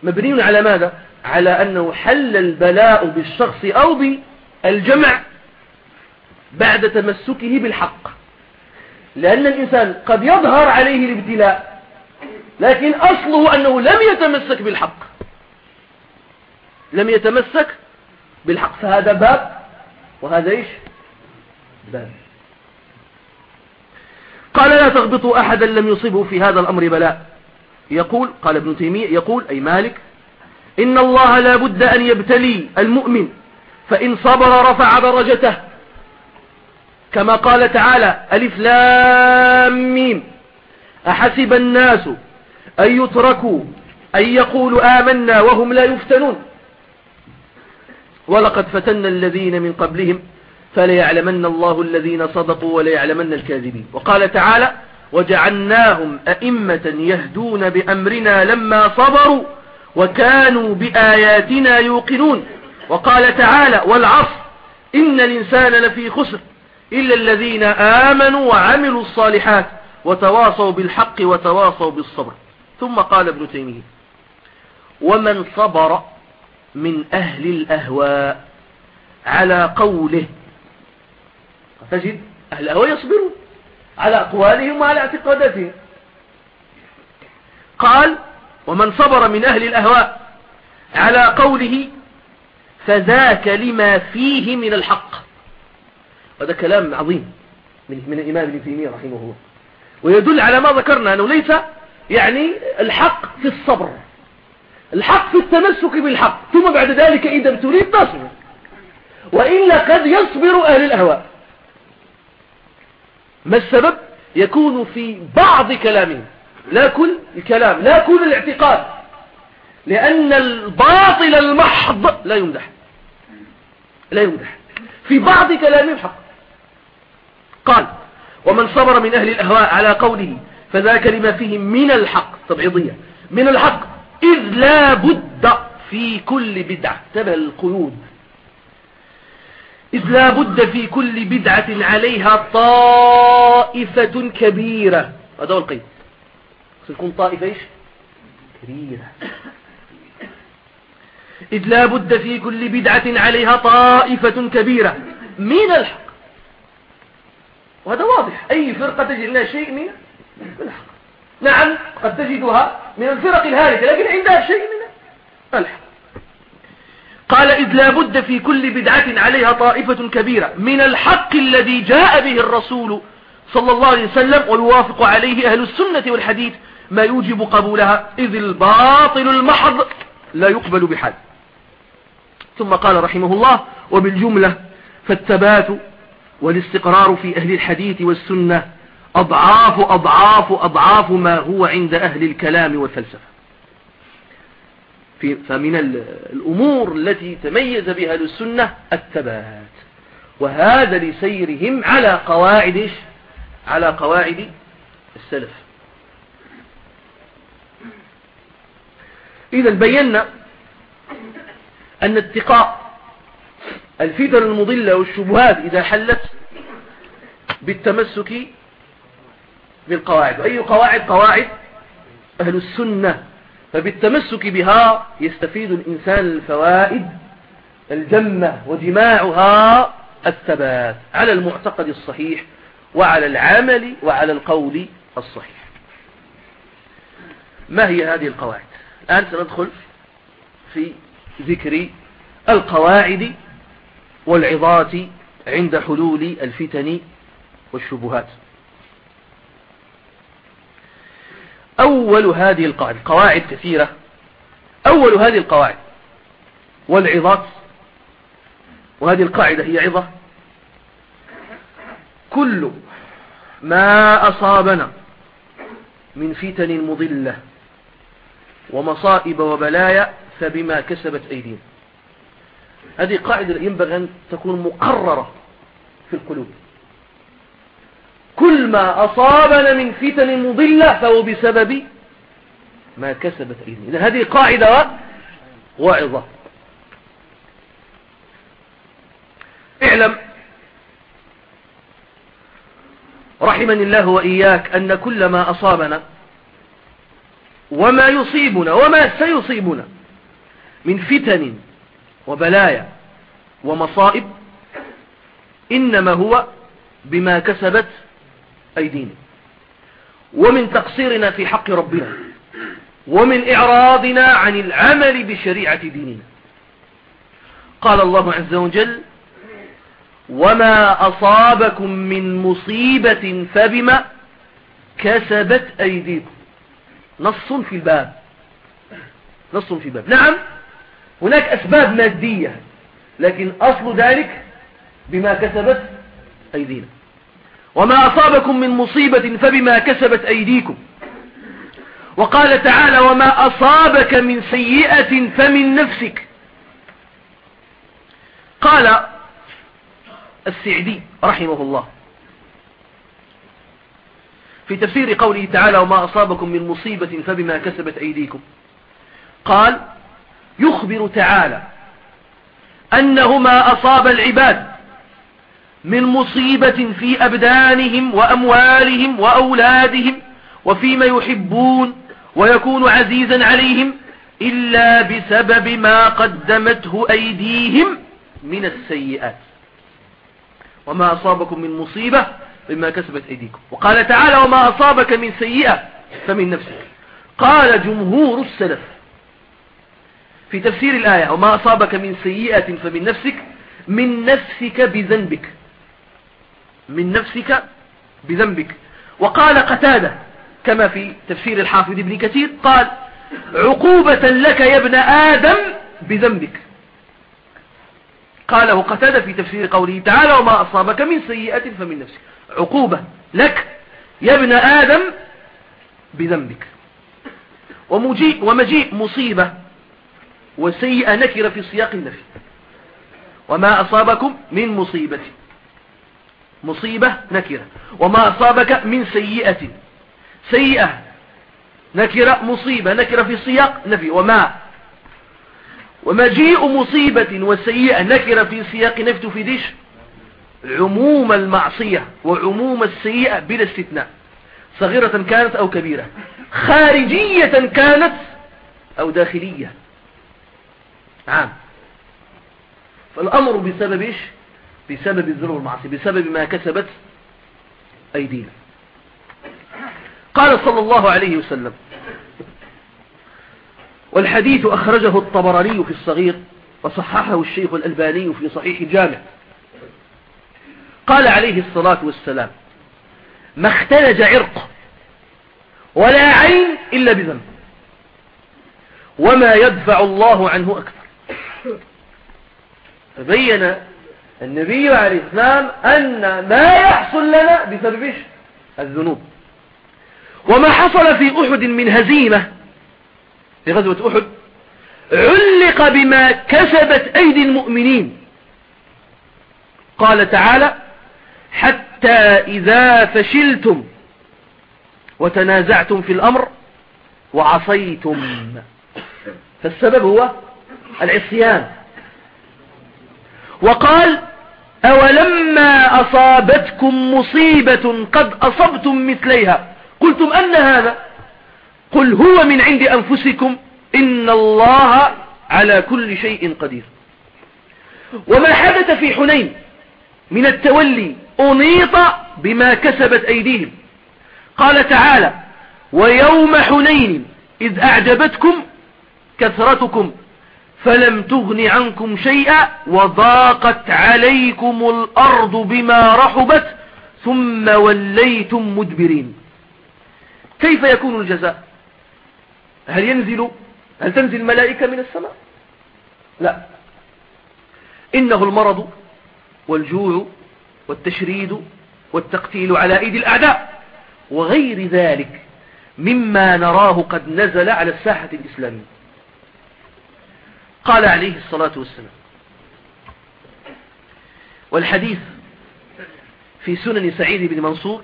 مبني على ماذا؟ على أنه حل البلاء بالشخص أو بالجمع بعد تمسكه بالحق. لأن الإنسان قد يظهر عليه الابتلاء لكن أصله أنه لم يتمسك بالحق. لم يتمسك بالحق. فهذا باب وهذا إيش؟ باب قال لا تغبطوا أحدا لم يصبه في هذا الأمر بلاء. يقول قال ابن تيمية يقول أي مالك إن الله لا بد أن يبتلي المؤمن فإن صبر رفع درجته. كما قال تعالى ألف لام ميم. أحسب الناس أن يتركوا أن يقولوا آمنا وهم لا يفتنون. ولقد فتنا الذين من قبلهم فليعلمن الله الذين صدقوا وليعلمن الكاذبين. وقال تعالى وجعلناهم أئمة يهدون بأمرنا لما صبروا وكانوا بآياتنا يوقنون. وقال تعالى والعصر إن الإنسان لفي خسر إلا الذين آمنوا وعملوا الصالحات وتواصوا بالحق وتواصوا بالصبر. ثم قال ابن تيمية ومن صبر من أهل الأهواء على قوله تجد أهل الأهواء يصبرون على أقوالهم وعلى اعتقاداتهم. قال ومن صبر من أهل الأهواء على قوله فذاك لما فيه من الحق هذا كلام عظيم من, من الإمام ابن تيمية رحمه الله. ويدل على ما ذكرنا أنه ليس يعني الحق في الصبر. الحق في التمسك بالحق. ثم بعد ذلك إذا تريد تصبر وإلا قد يصبر أهل الأهواء. ما السبب؟ يكون في بعض كلامهم. لا كل الكلام لا كل الاعتقاد. لأن الباطل المحض لا يمدح. لا يمدح. في بعض كلامهم حق. قال ومن صبر من أهل الأهواء على قوله فذاك لما فيه من الحق. تبعيضية من الحق إذ لا بد في كل بدعة. تبع القيود إذ لا بد في كل بدعة عليها طائفة كبيرة. هذا هو القيد. تكون طائفة إيش؟ كبيرة. إذ لا بد في كل بدعة عليها طائفة كبيرة. من الحق. وهذا واضح. أي فرقة تجد لها شيء من الحق. نعم قد تجدها من الفرق الهالكة لكن عندها شيء من الحق. قال إذ لا بد في كل بدعة عليها طائفة كبيرة من الحق الذي جاء به الرسول صلى الله عليه وسلم ويوافق عليه أهل السنة والحديث ما يوجب قبولها إذ الباطل المحض لا يقبل بحال ثم قال رحمه الله وبالجملة فالثبات والاستقرار في أهل الحديث والسنة أضعاف أضعاف أضعاف ما هو عند أهل الكلام والفلسفة. فمن الأمور التي تميز بها أهل السنة الثبات. وهذا لسيرهم على قواعد على قواعد السلف. إذا بينا أن اتقاء الفتن المضلة والشبهات إذا حلت بالتمسك بالقواعد. أي قواعد؟ قواعد أهل السنة. فبالتمسك بها يستفيد الإنسان الفوائد الجمة وجماعها الثبات على المعتقد الصحيح وعلى العمل وعلى القول الصحيح. ما هي هذه القواعد؟ الآن سندخل في ذكر القواعد والعظات عند حلول الفتن والشبهات. أول هذه القواعد قواعد كثيرة. أول هذه القواعد والعظات وهذه القاعدة هي عظة. كل ما أصابنا من فتن مضلة ومصائب وبلايا فبما كسبت أيدينا. هذه قاعدة ينبغي أن تكون مقررة في القلوب. كل ما أصابنا من فتن مضلة فهو بسبب ما كسبت أيدينا. إذن هذه قاعدة واعظة. اعلم رحمني الله وإياك أن كل ما أصابنا وما يصيبنا وما سيصيبنا من فتن وبلايا ومصائب إنما هو بما كسبت أيدينا. ومن تقصيرنا في حق ربنا. ومن إعراضنا عن العمل بشريعة ديننا. قال الله عز وجل وما أصابكم من مصيبة فبما كسبت أيديكم. نص في الباب. نص في الباب. نعم هناك أسباب مادية لكن أصل ذلك بما كسبت أيدينا. وما أصابكم من مصيبة فبما كسبت أيديكم. وقال تعالى وما أصابك من سيئة فمن نفسك. قال السعدي رحمه الله في تفسير قوله تعالى وما أصابكم من مصيبة فبما كسبت أيديكم. قال يخبر تعالى أنه ما أصاب العباد من مصيبة في أبدانهم وأموالهم وأولادهم وفيما يحبون ويكون عزيزا عليهم إلا بسبب ما قدمته أيديهم من السيئات. وما أصابكم من مصيبة بما كسبت أيديكم. وقال تعالى وما أصابك من سيئة فمن نفسك. قال جمهور السلف في تفسير الآية وما أصابك من سيئة فمن نفسك من نفسك بذنبك. من نفسك بذنبك. وقال قتادة كما في تفسير الحافظ ابن كثير قال عقوبة لك يا ابن آدم بذنبك. قاله قتادة في تفسير قوله تعالى وما أصابك من سيئة فمن نفسك. عقوبة لك يا ابن آدم بذنبك. ومجيء ومجيء مصيبة وسيئة نكرة في سياق النفي. وما أصابكم من مصيبة مصيبة نكرة. وما أصابك من سيئة. سيئة نكرة مصيبة نكرة في سياق نفي. وما ومجيء مصيبة وسيئة نكرة في سياق نفي. تفيدش عموم المعصية وعموم السيئة بلا استثناء. صغيرة كانت أو كبيرة. خارجية كانت أو داخلية. عام. فالأمر بسبب إيش؟ بسبب الذنوب المعصية بسبب ما كسبت أيدينا. قال صلى الله عليه وسلم والحديث أخرجه الطبراني في الصغير وصححه الشيخ الألباني في صحيح الجامع قال عليه الصلاة والسلام ما اختلج عرق ولا عين إلا بذنب وما يدفع الله عنه أكثر. فبين النبي عليه السلام أن ما يحصل لنا بسبب الذنوب. وما حصل في أحد من هزيمة في غزوة أحد علق بما كسبت أيدي المؤمنين. قال تعالى حتى إذا فشلتم وتنازعتم في الأمر وعصيتم. فالسبب هو العصيان. وقال أولما أصابتكم مصيبة قد أصبتم مثليها؟ قلتم أن هذا؟ قل هو من عند أنفسكم إن الله على كل شيء قدير. وما حدث في حنين من التولي أنيط بما كسبت أيديهم. قال تعالى ويوم حنين إذ أعجبتكم كثرتكم فلم تغن عنكم شيئا وضاقت عليكم الأرض بما رحبت ثم وليتم مدبرين. كيف يكون الجزاء؟ هل ينزل؟ هل تنزل الملائكة من السماء؟ لا. إنه المرض والجوع والتشريد والتقتيل على أيدي الأعداء وغير ذلك مما نراه قد نزل على الساحة الإسلامية. قال عليه الصلاة والسلام. والحديث في سنن سعيد بن منصور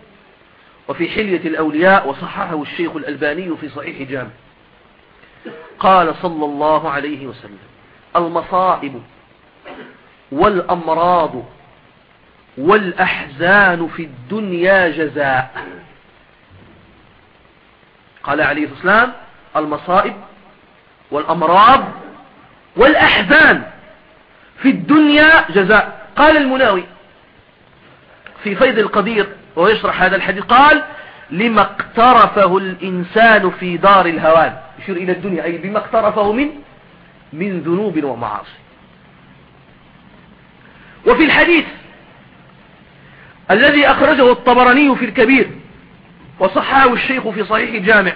وفي حلية الأولياء وصححه الشيخ الألباني في صحيح جامع. قال صلى الله عليه وسلم المصائب والأمراض والأحزان في الدنيا جزاء. قال عليه الصلاة والسلام المصائب والأمراض والأحزان في الدنيا جزاء. قال المناوي في فيض القدير ويشرح هذا الحديث قال لما اقترفه الإنسان في دار الهوان. يشير إلى الدنيا أي بما اقترفه من؟ من ذنوب ومعاصي. وفي الحديث الذي أخرجه الطبراني في الكبير وصحاه الشيخ في صحيح الجامع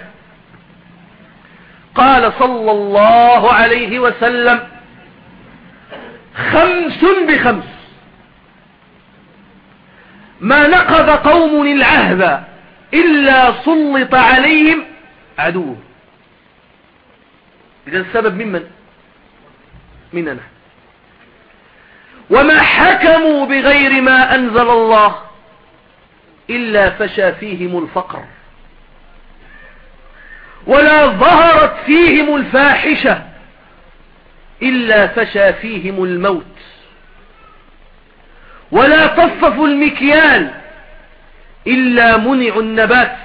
قال صلى الله عليه وسلم خمس بخمس. ما نقض قوم العهد إلا سلط عليهم عدوه. إذا السبب ممن مننا وما حكموا بغير ما أنزل الله إلا فشى فيهم الفقر. ولا ظهرت فيهم الفاحشة إلا فشى فيهم الموت. ولا طففوا المكيال إلا منعوا النبات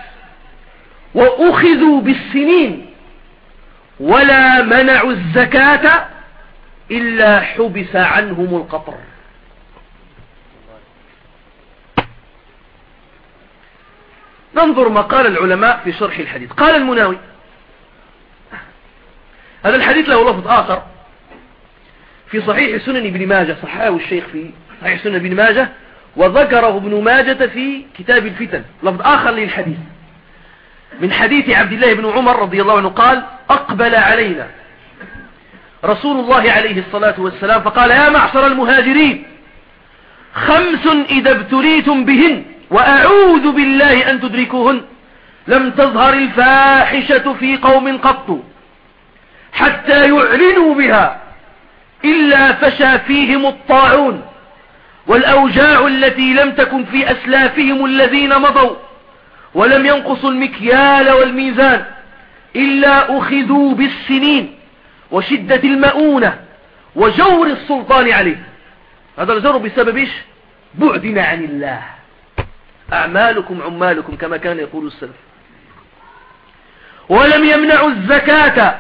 وأخذوا بالسنين. ولا منعوا الزكاة إلا حبس عنهم القطر. ننظر ما قال العلماء في شرح الحديث. قال المناوي هذا الحديث له لفظ آخر في صحيح سنن ابن ماجه صححه الشيخ في صحيح سنن ابن ماجه وذكره ابن ماجة في كتاب الفتن. لفظ آخر للحديث. من حديث عبد الله بن عمر رضي الله عنه قال أقبل علينا رسول الله عليه الصلاة والسلام فقال يا معشر المهاجرين خمس إذا ابتليتم بهن وأعوذ بالله أن تدركوهن. لم تظهر الفاحشة في قوم قط حتى يعلنوا بها إلا فشى فيهم الطاعون. والأوجاع التي لم تكن في أسلافهم الذين مضوا ولم ينقصوا المكيال والميزان إلا أخذوا بالسنين وشدة المؤونة وجور السلطان عليه هذا الجور بسبب بعدنا عن الله. أعمالكم عمالكم كما كان يقول السلف. ولم يمنعوا الزكاة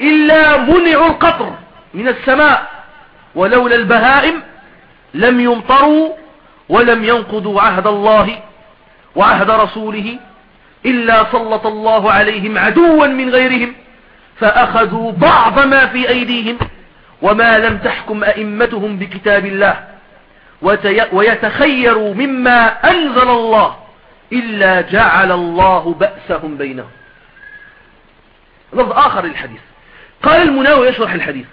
إلا منعوا القطر من السماء ولولا البهائم لم يمطروا ولم ينقضوا عهد الله وعهد رسوله إلا سلط الله عليهم عدوا من غيرهم فأخذوا بعض ما في أيديهم وما لم تحكم أئمتهم بكتاب الله. ويتخيروا مما أنزل الله إلا جعل الله بأسهم بينهم. لفظ آخر للحديث. قال المناوي يشرح الحديث.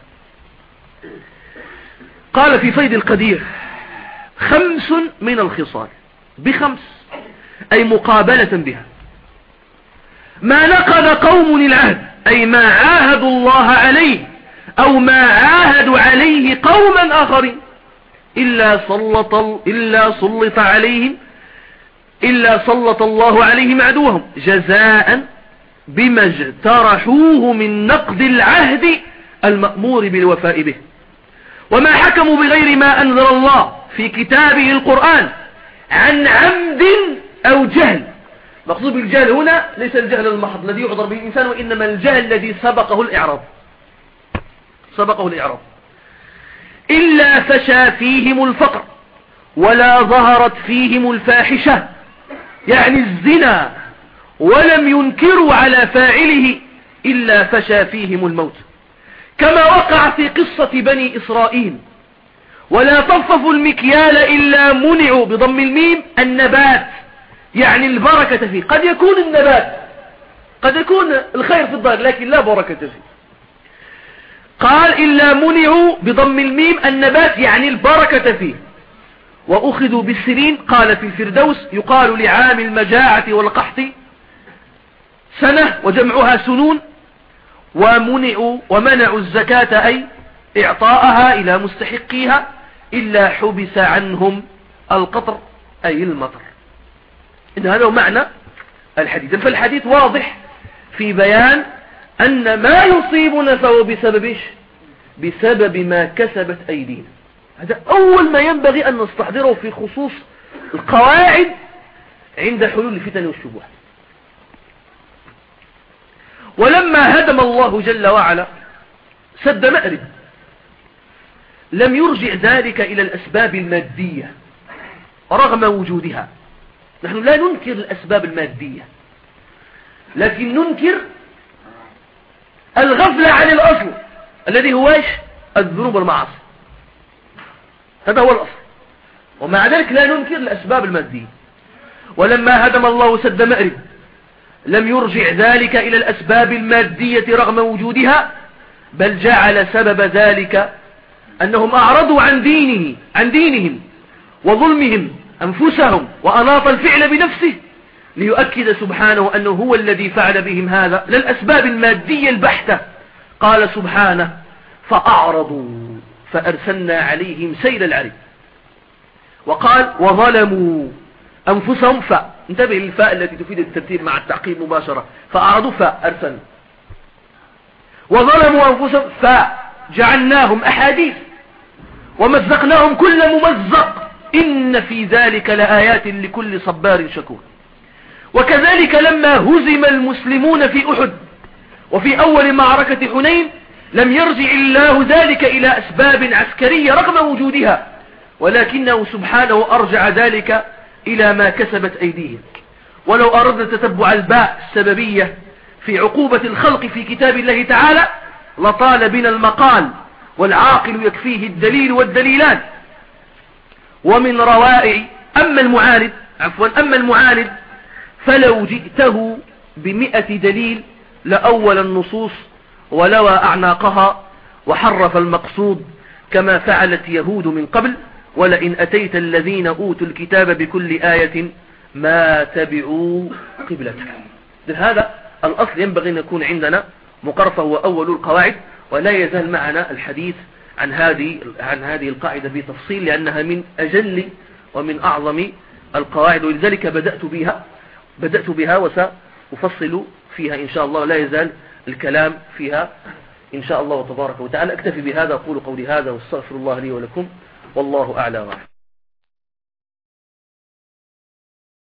قال في فيد القدير خمس من الخصال. بخمس. أي مقابلة بها. ما نقض قوم العهد أي ما عاهدوا الله عليه أو ما عاهدوا عليه قوما آخرين. إلا سلط, إلا سلط عليهم إلا سلط الله عليهم عدوهم جزاء بما اجترحوه من نقد العهد المأمور بالوفاء به. وما حكموا بغير ما أنزل الله في كتابه القرآن عن عمد أو جهل. مقصود بالجهل هنا ليس الجهل المحض الذي يعذر به الإنسان وإنما الجهل الذي سبقه الإعراض سبقه الإعراض إلا فشى فيهم الفقر ولا ظهرت فيهم الفاحشة يعني الزنا ولم ينكروا على فاعله إلا فشى فيهم الموت. كما وقع في قصة بني إسرائيل ولا تنفف المكيال إلا منعوا بضم الميم النبات يعني البركة فيه. قد يكون النبات قد يكون الخير في الظاهر لكن لا بركة فيه. قال إلا منعوا بضم الميم النبات يعني البركة فيه. وأخذوا بالسنين قال في الفردوس يقال لعام المجاعة والقحط سنة وجمعها سنون ومنعوا ومنعوا الزكاة أي إعطاءها إلى مستحقيها إلا حبس عنهم القطر أي المطر. إن هذا هو معنى الحديث. فالحديث واضح في بيان أن ما يصيبنا فهو بسبب إيش؟ بسبب ما كسبت أيدينا. هذا أول ما ينبغي أن نستحضره في خصوص القواعد عند حلول الفتن والشبهات. ولما هدم الله جل وعلا سد مأرب. لم يرجع ذلك إلى الأسباب المادية رغم وجودها. نحن لا ننكر الأسباب المادية. لكن ننكر الغفلة عن الأصل. الذي هو إيش؟ الذنوب والمعاصي. هذا هو الأصل. ومع ذلك لا ننكر الأسباب المادية. ولما هدم الله سد مأرب لم يرجع ذلك إلى الأسباب المادية رغم وجودها بل جعل سبب ذلك أنهم أعرضوا عن دينه عن دينهم وظلمهم أنفسهم وأناط الفعل بنفسه ليؤكد سبحانه أنه هو الذي فعل بهم هذا للأسباب المادية البحتة. قال سبحانه فأعرضوا فأرسلنا عليهم سيل العرب وقال وظلموا أنفسهم فاء انتبه للفاء التي تفيد الترتيب مع التعقيب مباشرة. فأعرضوا فاء أرسلنا وظلموا أنفسهم فاء جعلناهم أحاديث. ومزقناهم كل ممزق. إن في ذلك لآيات لكل صبار شكور. وكذلك لما هزم المسلمون في أحد وفي أول معركة حنين لم يرجع الله ذلك إلى أسباب عسكرية رغم وجودها ولكنه سبحانه أرجع ذلك إلى ما كسبت أيديهم. ولو أردنا تتبع الباء السببية في عقوبة الخلق في كتاب الله تعالى لطال بنا المقال والعاقل يكفيه الدليل والدليلان. ومن روائع أما المعاند عفوا أما المعاند فلو جئته بمئة دليل لأول النصوص ولوى أعناقها وحرف المقصود كما فعلت يهود من قبل ولئن أتيت الذين أوتوا الكتاب بكل آية ما تبعوا قبلتك. هذا الأصل ينبغي أن يكون عندنا مقرفة هو أول القواعد ولا يزال معنا الحديث عن هذه عن هذه القاعدة بتفصيل لأنها من أجل ومن أعظم القواعد ولذلك بدأت بها بدأت بها وسأفصل فيها إن شاء الله. لا يزال الكلام فيها إن شاء الله تبارك وتعالى. أكتفي بهذا أقول قولي هذا واستغفر الله لي ولكم والله أعلى وعلم